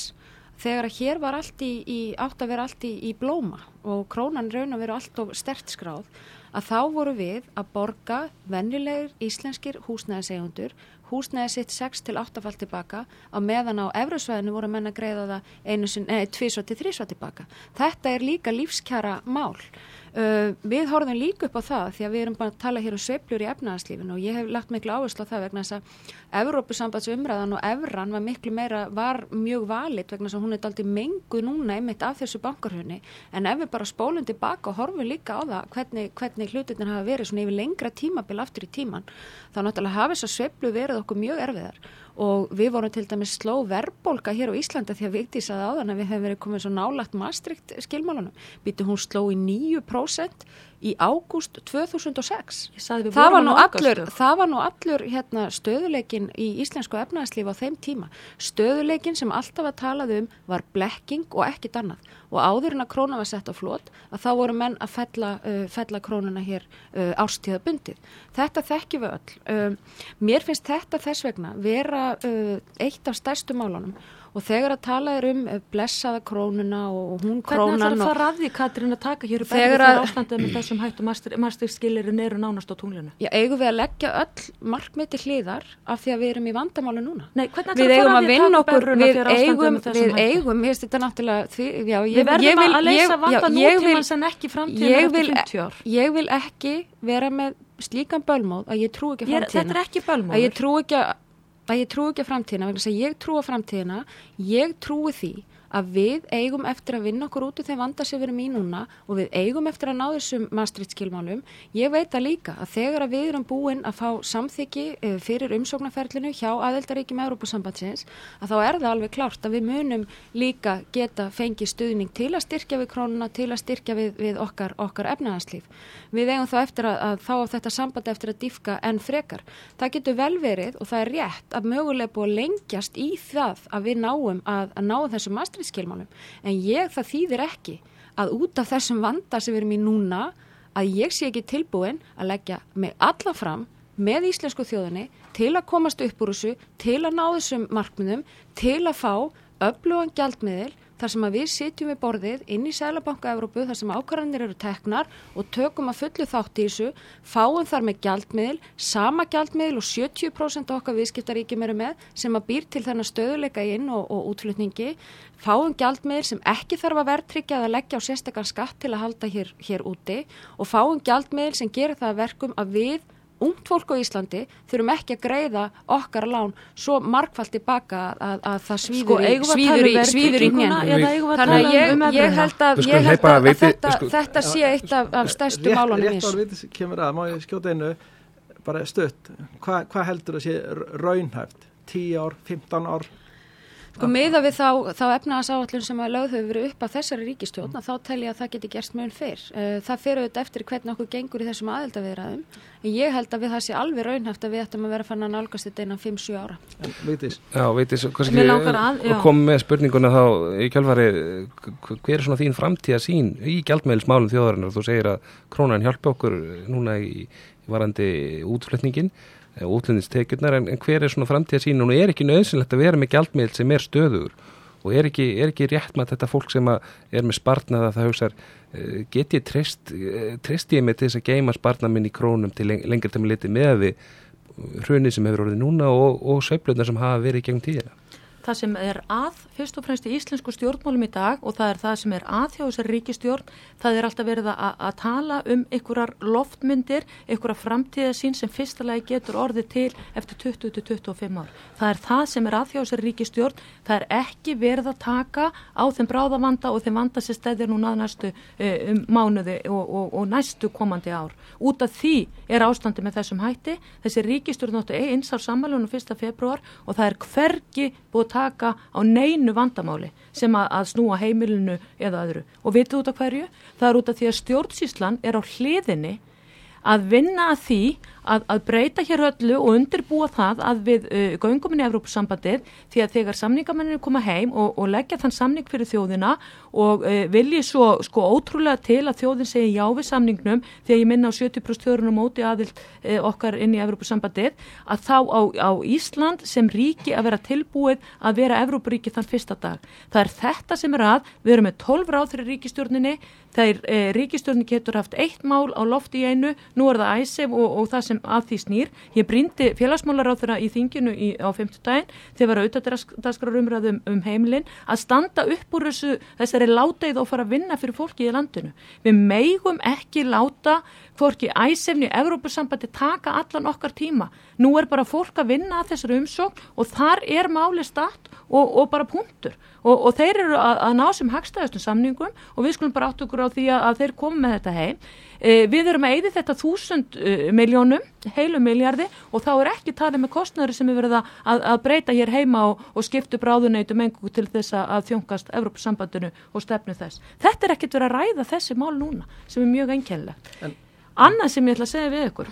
þegar að hér var allt í, í átt að vera allt í, í blóma og krónan raun að vera allt of stert skráð að þá voru við að borga vennilegir íslenskir húsnæðisegundur húsnæði sitt 6 til 8 fall tilbaka á meðan á efrusvæðinu voru menna greiða það einu sin, eh, 2 til 3 tilbaka. Þetta er líka lífskjara mál Uh, við horfum líka upp á það því að við erum bara að tala hér um sveiflur í efnaðarslífinu og ég hef lagt miklu áherslu á það vegna þess að Evrópusambandsumræðan og Evran var miklu meira, var mjög valit vegna þess að hún er aldrei mengu núna einmitt af þessu bankarhunni en ef við bara spólum tilbaka og horfum líka á það hvernig, hvernig hlutinir hafa verið svona yfir lengra tímabil aftur í tíman þá náttúrulega hafa þess að sveiflu verið okkur mjög erfiðar og við vorum til dæmis sló verbolga hér á Íslanda því að Vigdís að áðan að við hefum verið komið svo nálagt mastrikt skilmálunum. Býtu hún sló í 9% í ágúst 2006. Það var, allur, það var nú allur hérna, stöðuleikin í íslensku efnæðslíf á þeim tíma. Stöðuleikin sem alltaf að talað um var blekking og ekkit annað. Og áður en að krónan var sett á flót að þá voru menn að fella, uh, krónuna hér uh, ástíðabundið. Þetta þekkjum við öll. Uh, mér finnst þetta þess vegna vera uh, eitt af stærstu málunum og þegar að tala er um eh, blessaða krónuna og hún krónan Hvernig ætlar það að fara að því Katrín að taka hér upp þegar að ástandið með þessum hættu mastirskilirin eru nánast á tunglinu? Já, eigum við að leggja öll markmið til hliðar af því að við erum í vandamálu núna? Nei, hvernig ætlar það að ástandið með þessum hættu? Við eigum, ég veist þetta náttúrulega því, já, ég, Við verðum vil, að leysa vanda nútímans en ekki framtíðan eftir 50 ár. Ég vil ekki vera með slíkan bölmóð að ég trú ekki framtíðina Þetta er ekki bölmóður. Að ég trú ekki að ég trú ekki á framtíðina vegna þess að ég trú á framtíðina ég trúi því að við eigum eftir að vinna okkur út úr þeim vanda sem við erum í núna og við eigum eftir að ná þessum mastriðskilmálum. Ég veit að líka að þegar að við erum búin að fá samþyggi eh, fyrir umsóknarferlinu hjá aðeldaríkjum Európusambandsins að þá er það alveg klárt að við munum líka geta fengið stuðning til að styrkja við krónuna, til að styrkja við, við okkar, okkar efnaðanslíf. Við eigum þá eftir að, að þá á þetta sambandi eftir að diffka enn frekar. Það getur vel verið og það er rétt að mögulega búið lengjast í það að við náum að, að ná þessum mastriðskilmálum. En ég það þýðir ekki að út af þessum vanda sem við erum í núna að ég sé ekki tilbúin að leggja mig alla fram með íslensku þjóðinni til að komast upp úr þessu, til að ná þessum markmiðum, til að fá öflugan gjaldmiðil þar sem að við sitjum við borðið inn í Sælabanka Evrópu þar sem ákvarðanir eru teknar og tökum að fullu þátt í þessu, fáum þar með gjaldmiðil, sama gjaldmiðil og 70% okkar viðskiptaríkjum eru með sem að býr til þennan stöðuleika inn og, og útflutningi, fáum gjaldmiðil sem ekki þarf að verðtryggja að leggja á sérstakar skatt til að halda hér, hér úti og fáum gjaldmiðil sem gerir það verkum að við ungt fólk á Íslandi þurfum ekki að greiða okkar lán svo markfald tilbaka að, að það svíður sko, í svíður í, svíður í hnjön þannig að ég, um ég held að, ég held að, að þetta, sko, þetta sé eitt af, af stærstu málunum Rétt ár vitis kemur að, má ég skjóta einu bara stutt, hvað hva heldur að sé raunhæft, 10 ár 15 ár Sko miða við þá, þá efnagasáallun sem að lögð hefur verið upp á þessari ríkistjórn að þá tel ég að það geti gerst mjög fyrr. Eh, það fyrir auðvitað eftir hvernig okkur gengur í þessum aðeldaviðræðum. En ég held að við það sé alveg raunhæft að við ættum að vera fann að nálgast þetta innan 5-7 ára. Veitis? Já, veitis. Hvað kom með spurninguna þá í kjálfari, hver er svona þín framtíða sín í gjaldmeilsmálum þjóðarinnar? Þú segir að krónan hjálpa okkur núna í varandi útflutningin útlendistekjurnar en, en hver er svona framtíða sín og er ekki nöðsynlegt að vera með gjaldmiðl sem er stöður og er ekki, er ekki rétt með þetta fólk sem er með spartnaða það hugsaður eh, get ég treyst, eh, treyst ég mig til þess að geima spartnað minn í krónum til lengur til að liti með við hrunni sem hefur orðið núna og, og söflutnar sem hafa verið í gegnum tíðina það sem er að fyrst og fremst í íslensku stjórnmálum í dag og það er það sem er að hjá þessari ríkistjórn það er alltaf verið að, að tala um einhverjar loftmyndir, einhverjar framtíðasín sem fyrstulega getur orðið til eftir 20-25 ár. Það er það sem er að hjá þessari ríkistjórn, það er ekki verið að taka á þeim bráðavanda og þeim vanda sem stæðir núna næstu uh, um mánuði og, og, og næstu komandi ár. Út af því er ástandi með þessum hætti, þessi ríkistjórn áttu eins á sammælunum 1. februar og það er hvergi búið að taka á neinu vandamáli sem að, að snúa heimilinu eða öðru. Og vitið út af hverju? Það er út af því að stjórnsíslan er á hliðinni að vinna að því að, að breyta hér öllu og undirbúa það að við uh, göngum inn í Evrópusambandið því að þegar samningamennir koma heim og, og leggja þann samning fyrir þjóðina og uh, vilji svo sko ótrúlega til að þjóðin segi já við samningnum því að ég minna á 70% þörunum móti aðild uh, okkar inn í Evrópusambandið að þá á, á Ísland sem ríki að vera tilbúið að vera Evrópuríki þann fyrsta dag. Það er þetta sem er að, við erum með 12 ráð fyrir ríkistjórninni þegar eh, ríkistjórnin getur haft eitt mál á loft í einu, nú er það æsef og, og það sem að því snýr. Ég brindi félagsmálar á þeirra í þinginu í, á 50 daginn þegar var auðvitaðdaskrar umræðum um heimilin að standa upp úr þessu, þessari láteið og fara að vinna fyrir fólki í landinu. Við meigum ekki láta hvorki æsefni Evrópusambandi taka allan okkar tíma. Nú er bara fólk að vinna að þessari umsókn og þar er máli statt og, og bara punktur. Og, og þeir eru að, að ná sem hagstæðastum samningum og við skulum bara átt okkur á því að, að þeir komi með þetta heim. E, við erum að eyði þetta þúsund uh, miljónum, heilu miljardi og þá er ekki talið með kostnæri sem er verið að, að breyta hér heima og, og skiptu bráðunautum engu til þess að þjóngast Evrópusambandinu og stefnu þess. Þetta er ekkit verið að ræða þessi mál núna sem er mjög einkennilegt. Annað sem ég ætla að segja við ykkur,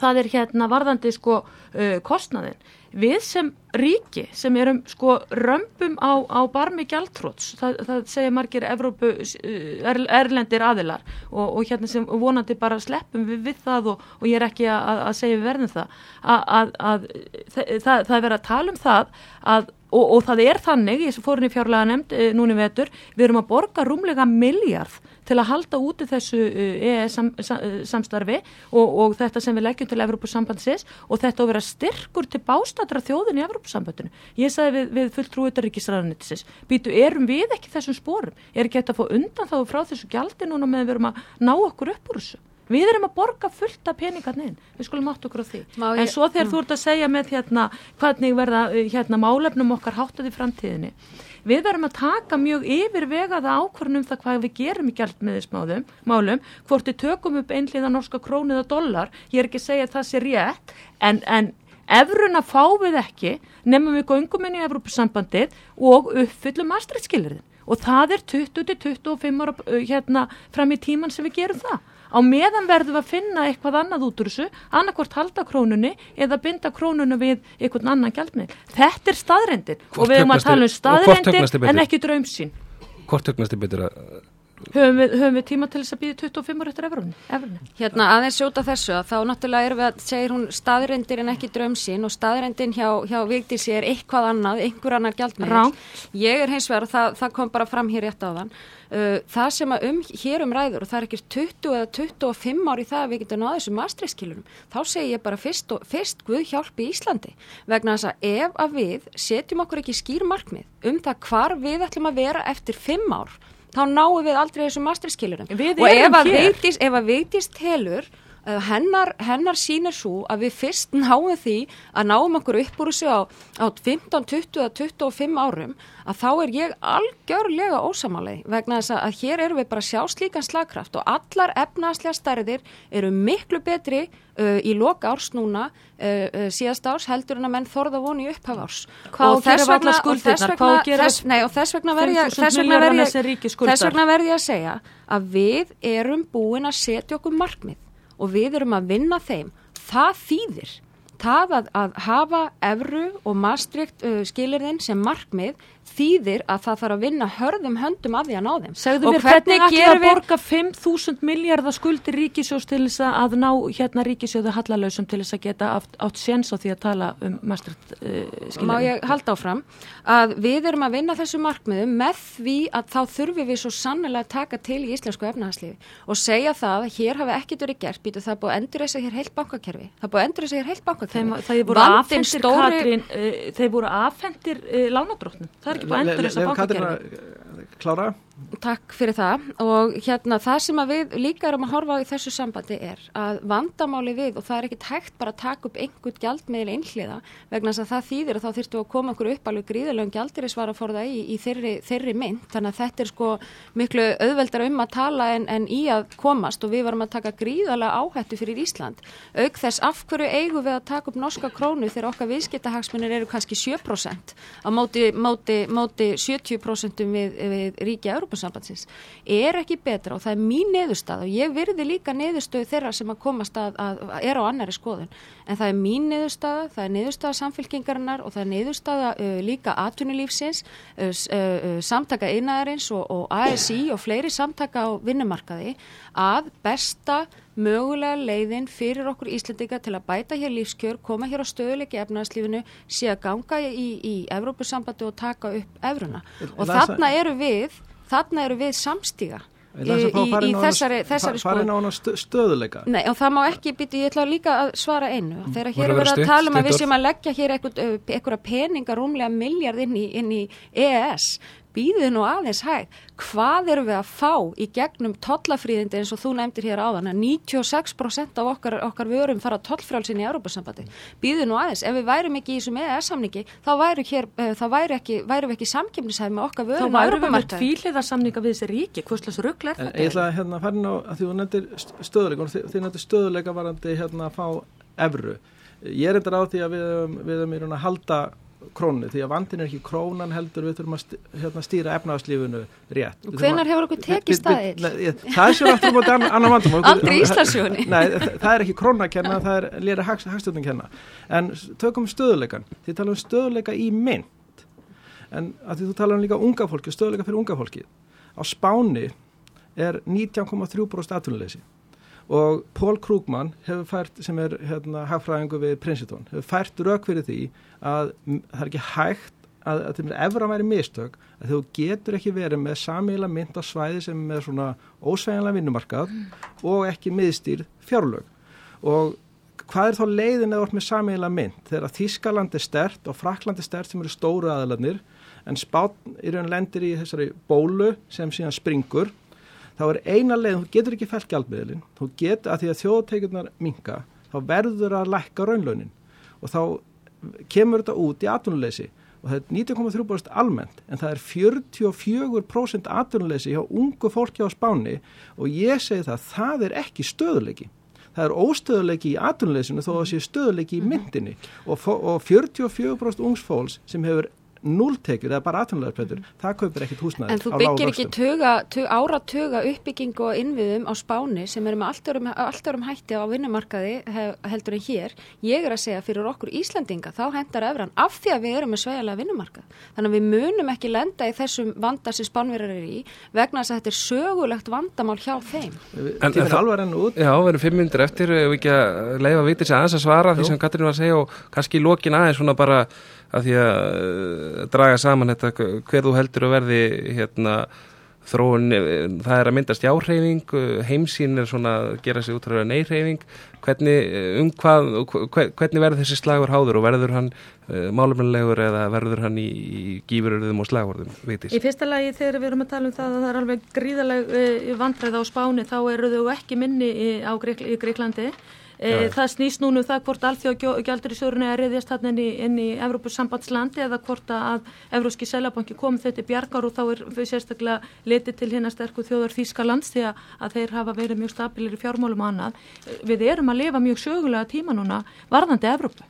það er hérna varðandi sko uh, kostnaðin. Við sem ríki sem erum sko römpum á, á barmi gjaldtróts, það, það segja margir Evrópu er, erlendir aðilar og, og hérna sem vonandi bara sleppum við við það og, og ég er ekki að, að segja við verðum það að, að það, það er verið að tala um það að Og, og það er þannig, ég fór henni fjárlega nefnd e, núni vetur, við erum að borga rúmlega miljard til að halda úti þessu EES sam, sam, samstarfi og, og þetta sem við leggjum til Evrópusambandsins og þetta að vera styrkur til bástatra þjóðin í Evrópusambandinu. Ég sagði við, við fulltrúiðar ríkisræðanitisins, býtu, erum við ekki þessum spórum? Er ekki þetta að fá undan þá frá þessu gjaldi núna með að við erum að ná okkur upp úr þessu? Við erum að borga fullt af peningarn inn, við skulum átt okkur á því. Ég, en svo þegar mm. þú ert að segja með hérna hvernig verða hérna málefnum okkar háttað í framtíðinni. Við verðum að taka mjög yfir vegaða ákvörnum það hvað við gerum í gjaldmiðismálum, málum, hvort við tökum upp einliða norska króniða dólar, ég er ekki að segja að það sé rétt, en, en efruna fá við ekki nefnum við göngum inn í Evrópusambandið og uppfyllum aðstæðskilirðin og það er 20-25 ára hérna fram í tíman sem við gerum það. Á meðan verðum við að finna eitthvað annað út úr þessu, annarkvort halda krónunni eða binda krónunni við einhvern annan gældmið. Þetta er staðrendin og við erum að tala um staðrendin en ekki draumsín. Hvort högnast er betur að Höfum við, höfum við tíma til þess að býða 25 ára eftir efrunni? Hérna aðeins sjóta þessu að þá náttúrulega erum við að segja hún staðrendir en ekki drömsin og staðrendin hjá, hjá Vigdísi er eitthvað annað, einhver annar gjaldmeðil. Ég er hins vegar, það, það kom bara fram hér rétt á þann, uh, það sem að um, hér um ræður og það er ekki 20 eða 25 ári það að við getum náðu þessum mastriðskilunum, þá segir ég bara fyrst, og, fyrst Guð hjálpi Íslandi vegna þess að ef að við setjum okkur ekki skýr markmið um það hvar við ætlum að vera eftir 5 ár þá náum við aldrei þessum masterskilurum og ef að, veitist, telur hennar, hennar sínir svo að við fyrst náum því að náum okkur upp úr þessu á, á 15, 20 eða 25 árum að þá er ég algjörlega ósamalegi vegna þess að hér erum við bara sjá slíkan slagkraft og allar efnaðslega stærðir eru miklu betri uh, í loka árs núna uh, uh, síðast árs heldur en að menn þorða voni upphaf árs. Og þess vegna verði ég að segja að við erum búin að setja okkur markmið og við erum að vinna þeim. Það þýðir það að, að hafa efru og mastrikt uh, skilirðin sem markmið þýðir að það þarf að vinna hörðum höndum af því að ná þeim. Segðu Og mér hvernig gerum að borga 5.000 miljardar skuldir ríkisjós til þess að ná hérna ríkisjóðu hallalausum til þess að geta átt, átt séns á því að tala um mastrætt uh, Má ég halda áfram? Að við erum að vinna þessu markmiðum með því að þá þurfum við svo sannlega að taka til í íslensku efnahagslífi og segja það að hér hafi ekkert verið gert. Býtu það búið að endur þess að hér heilt bankakerfi. Það búið að endur þess að hér heilt bankakerfi. Þeim, þeir voru afhendir stóri- Katrín, uh, ekki bara endur þess að Leif Katrín að klára Takk fyrir það. Og hérna það sem við líka erum að horfa á í þessu sambandi er að vandamáli við og það er ekkit hægt bara að taka upp einhvern gjaldmiðil einhliða vegna þess að það þýðir að þá þyrftu að koma okkur upp alveg gríðalegum gjaldirisvara fór það í, í þeirri, þeirri mynd. Þannig að þetta er sko miklu auðveldar um að tala en, en í að komast og við varum að taka gríðalega áhættu fyrir Ísland. Auk þess af hverju eigum við að taka upp norska krónu þegar okkar viðskiptahagsmunir eru kannski 7% á móti, móti, móti 70% við, við Európa-sambandsins er ekki betra og það er mín neðustað og ég virði líka neðustöðu þeirra sem að komast að, að, að er á annari skoðun en það er mín neðustaða, það er neðustaða samfélkingarinnar og það er neðustaða uh, líka atvinnulífsins, uh, uh, uh, samtaka einaðarins og, og ASI og fleiri samtaka á vinnumarkaði að besta mögulega leiðin fyrir okkur Íslendinga til að bæta hér lífskjör, koma hér á stöðuleiki efnaðarslífinu, sé að ganga í, í Evrópusambandi og taka upp evruna. Og þarna eru við, þarna eru við samstíga í, í, þessari, þessari fa- fara inn á hana stö- stöðuleika Nei, og það má ekki býta, ég ætla líka að svara einu. Þegar hér er verið að tala um að við séum að leggja hér einhverja peninga rúmlega miljard inn í, inn í EES, býðið nú aðeins hæg. Hvað erum við að fá í gegnum tollafríðindi eins og þú nefndir hér áðan að 96% af okkar, okkar vörum fara tollfrálsinn í Európa-sambandi. Býðið nú aðeins, ef við værum ekki í þessum EES-samningi, þá væru, hér, eh, þá væru ekki, væru ekki samkemnishæð með okkar Þá vörum á værum við tvíliðarsamninga við þessi ríki. Hvurslags rugl er En þetta? ég ætla að hérna, fara inn á að því þú nefndir st- stöðuleika og þið, nefndir stöðuleika varandi hérna að fá evru. Ég er eitthvað á því að við höfum- við höfum krónu því að vandin er ekki krónan heldur við þurfum að hérna, stýra efnahagslífunu rétt. Og að- hefur okkur tekist við- það, er sér aftur annan annan vandamál. Aldrei í Íslandssögunni. Nei, þa- það er ekki krónu að kenna, það er lera hagstjórnum kenna. En tökum stöðuleikan. Þið tala um stöðuleika í mynd. En að því þú talar um líka unga fólki, stöðuleika fyrir unga fólki. Á Spáni er 19,3% atvinnuleysi og Pól Krúgmann hefur fært, sem er hérna, hagfræðingu við Princeton, hefur fært rauk fyrir því að það er ekki hægt að, að efra væri mistök að þú getur ekki verið með samíla mynd á svæði sem er svona ósvæðanlega vinnumarkað og ekki miðstýr fjárlög. Og hvað er þá leiðin eða orð með samíla mynd? Þegar Þískaland er stert og Frakland er stert sem eru stóru aðalarnir en spátn í raun lendir í þessari bólu sem síðan springur þá er eina leið, þú getur ekki fælt gjaldmiðlin, þú getur að því að þjóðtekurnar minka, þá verður að lækka raunlaunin. Og þá kemur þetta út í atvinnuleysi og það er 19,3% almennt en það er 44% atvinnuleysi hjá ungu fólki á spáni og ég segi það, það er ekki stöðuleiki. Það er óstöðuleiki í atvinnuleysinu þó að það sé stöðuleiki í myndinni. Og, og 44% ungs fólks sem hefur núltekjur eða bara atvinnulegarpætur, það kaupir ekkit húsnæði En þú byggir ekki tuga, tuga, áratuga uppbyggingu og innviðum á Spáni sem eru með allt örum hætti á vinnumarkaði hef, heldur en hér. Ég er að segja fyrir okkur Íslandinga þá hendar efran af því að við erum með sveigalega vinnumarkað. Þannig að við munum ekki lenda í þessum vanda sem Spánverðar er í vegna þess að þetta er sögulegt vandamál hjá þeim. En- það- alveg rennu út. Já, við erum fimm myndir eftir, ef við ekki að leifa að vita að því að uh, draga saman þetta hver þú heldur að verði hérna þróun, eh, það er að myndast jáhreyfing, heimsín er svona að gera sig út frá neyreyfing hvernig, eh, um hvað, hve- hvernig verður þessi slagur háður og verður hann uh, málumlegur eða verður hann í, í gífururðum og slagvorðum, veitis? Í fyrsta lagi þegar við erum að tala um það að það er alveg gríðaleg vandræð á Spáni þá eru þau ekki minni í, á Greik, í Greiklandi. Já, já. Það snýst núna um það hvort alþjóð gældur í sörunni að reyðjast þarna inn í, inn í Evrópusambandslandi eða hvort að Evróski Sælabanki kom til bjargar og þá er við sérstaklega litið til hérna sterku þjóðar Þýskalands því að, að þeir hafa verið mjög stabilir í fjármálum og annað. Við erum að lifa mjög sögulega tíma núna varðandi Evrópu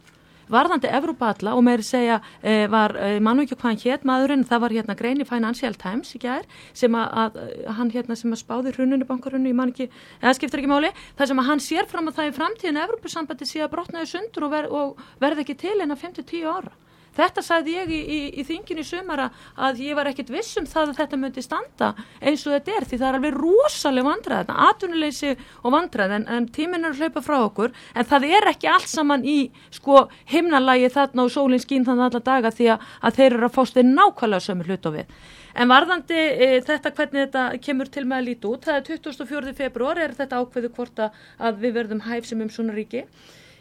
varðandi Evrópa alla og meiri segja e, var, e, mann og ekki hvað hann hétt maðurinn, það var hérna grein í Financial Times í gær, sem að, að hann hérna sem að spáði hruninu, bankarunnu, ég man ekki eða skiptir ekki máli, það sem að hann sér fram að það í framtíðinu Evrópusambandi sé að brotnaði sundur og, ver, og verði ekki til en að 5-10 ára Þetta sagði ég í, í, í þinginu sumara að ég var ekkit viss um það að þetta myndi standa eins og þetta er því það er alveg rosalega vandræð þetta atvinnuleysi og vandræð en, en tíminn er að hlaupa frá okkur en það er ekki allt saman í sko himnalægi þarna og sólinn skín þannig alla daga því að, að þeir eru að fást við nákvæmlega sömu hlut og við. En varðandi e, þetta hvernig þetta kemur til með að líti út, það er 24. februar er þetta ákveðu hvort að við verðum hæf sem um svona ríki.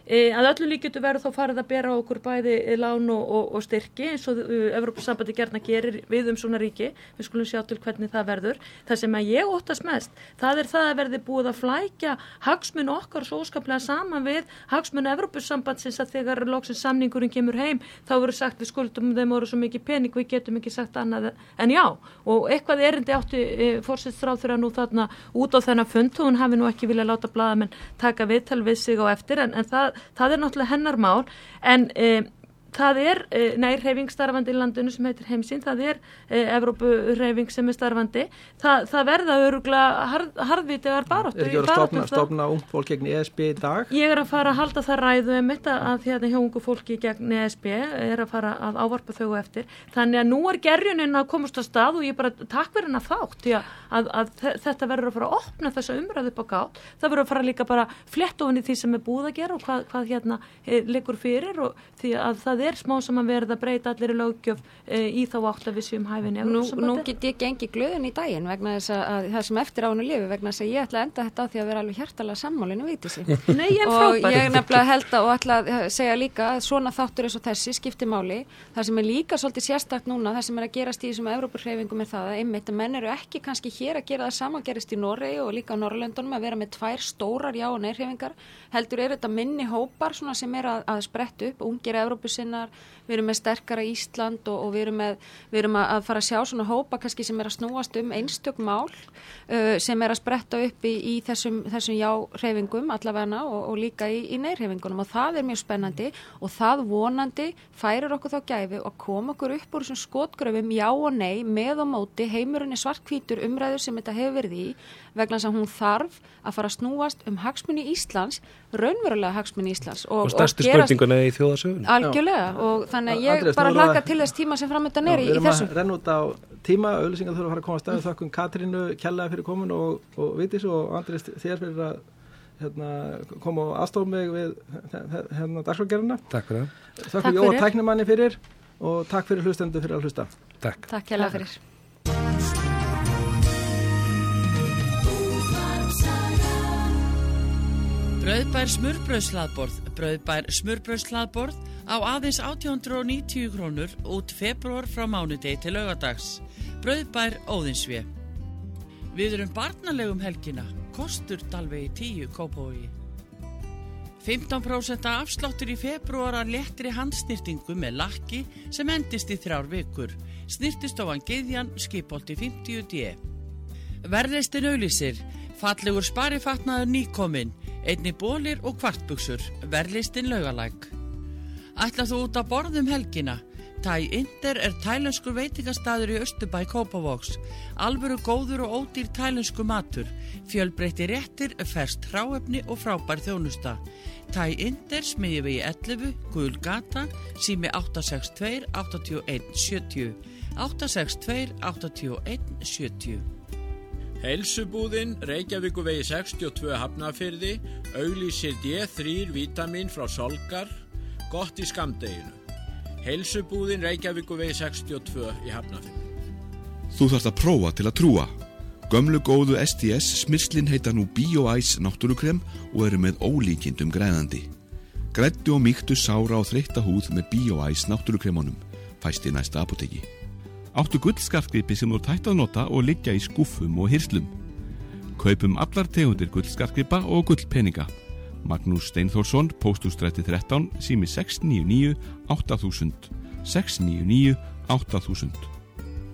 E, að öllu líkjötu verður þá farið að bera okkur bæði lán og, og, og styrki eins og uh, Evrópussambandi gerna gerir við um svona ríki, við skulum sjá til hvernig það verður. Það sem að ég óttast mest, það er það að verði búið að flækja hagsmun okkar svo skaplega saman við hagsmun Evrópussambandsins að þegar loksins samningurinn kemur heim þá verður sagt við skuldum þeim voru svo mikið pening við getum ekki sagt annað en já. Og eitthvað erindi átti e, fórsetstráð þegar nú þarna út á þennan fund. Og hún hafi nú ekki viljað láta blaðamenn taka viðtal við sig á eftir en, en það það er náttúrulega hennar mál en e, það er e, nær reyfing starfandi í landinu sem heitir heimsinn, það er e, Evrópu reyfing sem er starfandi það, það verða öruglega harð, harðvitiðar baróttu. Er ekki verið að stofna, stofna ung fólk gegn ESB í dag? Ég er að fara að halda það ræðu um þetta að því að hjá ungu fólki gegn ESB er að fara að ávarpa þau eftir. Þannig að nú er gerjunin að komast á stað og ég bara takk fyrir hennar þátt því að, að, að þetta verður að fara að opna þessa umræðu upp á gátt. Það verður að fara líka bara flett ofin í er að að það er smá sem að verða að breyta allir í lögjöf e, í þá átt að við séum hæfinni. Nú, nú get ég gengi glöðin í daginn vegna þess að það sem eftir áinu lifi vegna þess að ég ætla að enda þetta á því að vera alveg hjertalega sammálinu viti sig. Nei, ég og ég nefnilega held að og ætla að segja líka að svona þáttur eins og þessi skiptir máli. Það sem er líka svolítið sérstakt núna, það sem er að gerast í þessum Evrópurhreyfingum er það að einmitt að menn eru ekki kannski hér að gera það saman gerist í Noregi og líka á Norrlöndunum að vera með tvær stórar já og neyrhreyfingar heldur er þetta minni hópar sem er að, að sprett upp, ungir Evrópusinnar við erum með sterkara Ísland og, og við erum, með, við erum að fara að sjá svona hópa kannski sem er að snúast um einstök mál uh, sem er að spretta upp í, í þessum, þessum já-hreyfingum allavegna og, og líka í, í neyrhreyfingunum og það er mjög spennandi og það vonandi færir okkur þá gæfi og kom okkur upp úr þessum skotgröfum já og nei með og móti heimurinn er svartkvítur umræður sem þetta hefur verið í vegna að hún þarf að fara að snúast um hagsmunni Íslands, raunverulega hagsmunni Íslands. Og, og stærstu spurninguna í þjóðasögun. Algjörlega og þannig að ég bara hlaka til þess tíma sem framöndan er í, þessum. Við erum að renna út á tíma, auðvisingar þurfa að fara að koma að staðu þakkum Katrínu Kjallaði fyrir komin og, og Vitis og Andrés þér fyrir að hérna, koma og aðstofa mig við hérna dagsfólkgerðina. Takk fyrir það. Takk fyrir Jóa Tæknumanni fyrir og takk fyrir hlustendu fyrir að hlusta. Takk. Takk hjá fyrir. Brauðbær smurbröðslaðborð, brauðbær smurbröðslaðborð á aðeins 1890 krónur út februar frá mánudegi til lögadags. Brauðbær óðinsvið. Við erum barnalegum helgina, kostur dalvegi 10 kópói. 15% afsláttur í februar að lettri handsnýrtingu með lakki sem endist í þrjár vikur. Snýrtistofan Geðjan, skipolti 50D. Verðlistin auðlýsir, fallegur sparifatnaður nýkominn, einni bólir og kvartbuksur, verðlistin laugalæk. Ætlað þú út að borðum helgina? Thai Inder er tælenskur veitingastæður í Östubæ Kópavóks. Alvöru góður og ódýr tælensku matur, fjölbreytti réttir, ferst hráefni og frábær þjónusta. Thai Inder smiði við í 11, Guðl Gata, sími 862 81 70. 862 81 70. Helsubúðin, Reykjavíku vegi 62 hafnafyrði, auglísir D3 vítamin frá Solgar, gott í skamdeginu. Helsubúðin, Reykjavíku vegi 62 í hafnafyrði. Þú þarfst að prófa til að trúa. Gömlu góðu STS smyrslin heita nú Bíóæs náttúrukrem og eru með ólíkindum græðandi. Grættu og mýktu sára og þreytta húð með Bíóæs náttúrukremunum. Fæst í næsta apoteki. Áttu gullskarkripi sem þú tætt að nota og liggja í skúfum og hyrslum. Kaupum allar tegundir gullskarkripa og gullpeninga. Magnús Steinþórsson, Póstústræti 13, sími 699 8000. 699 8000.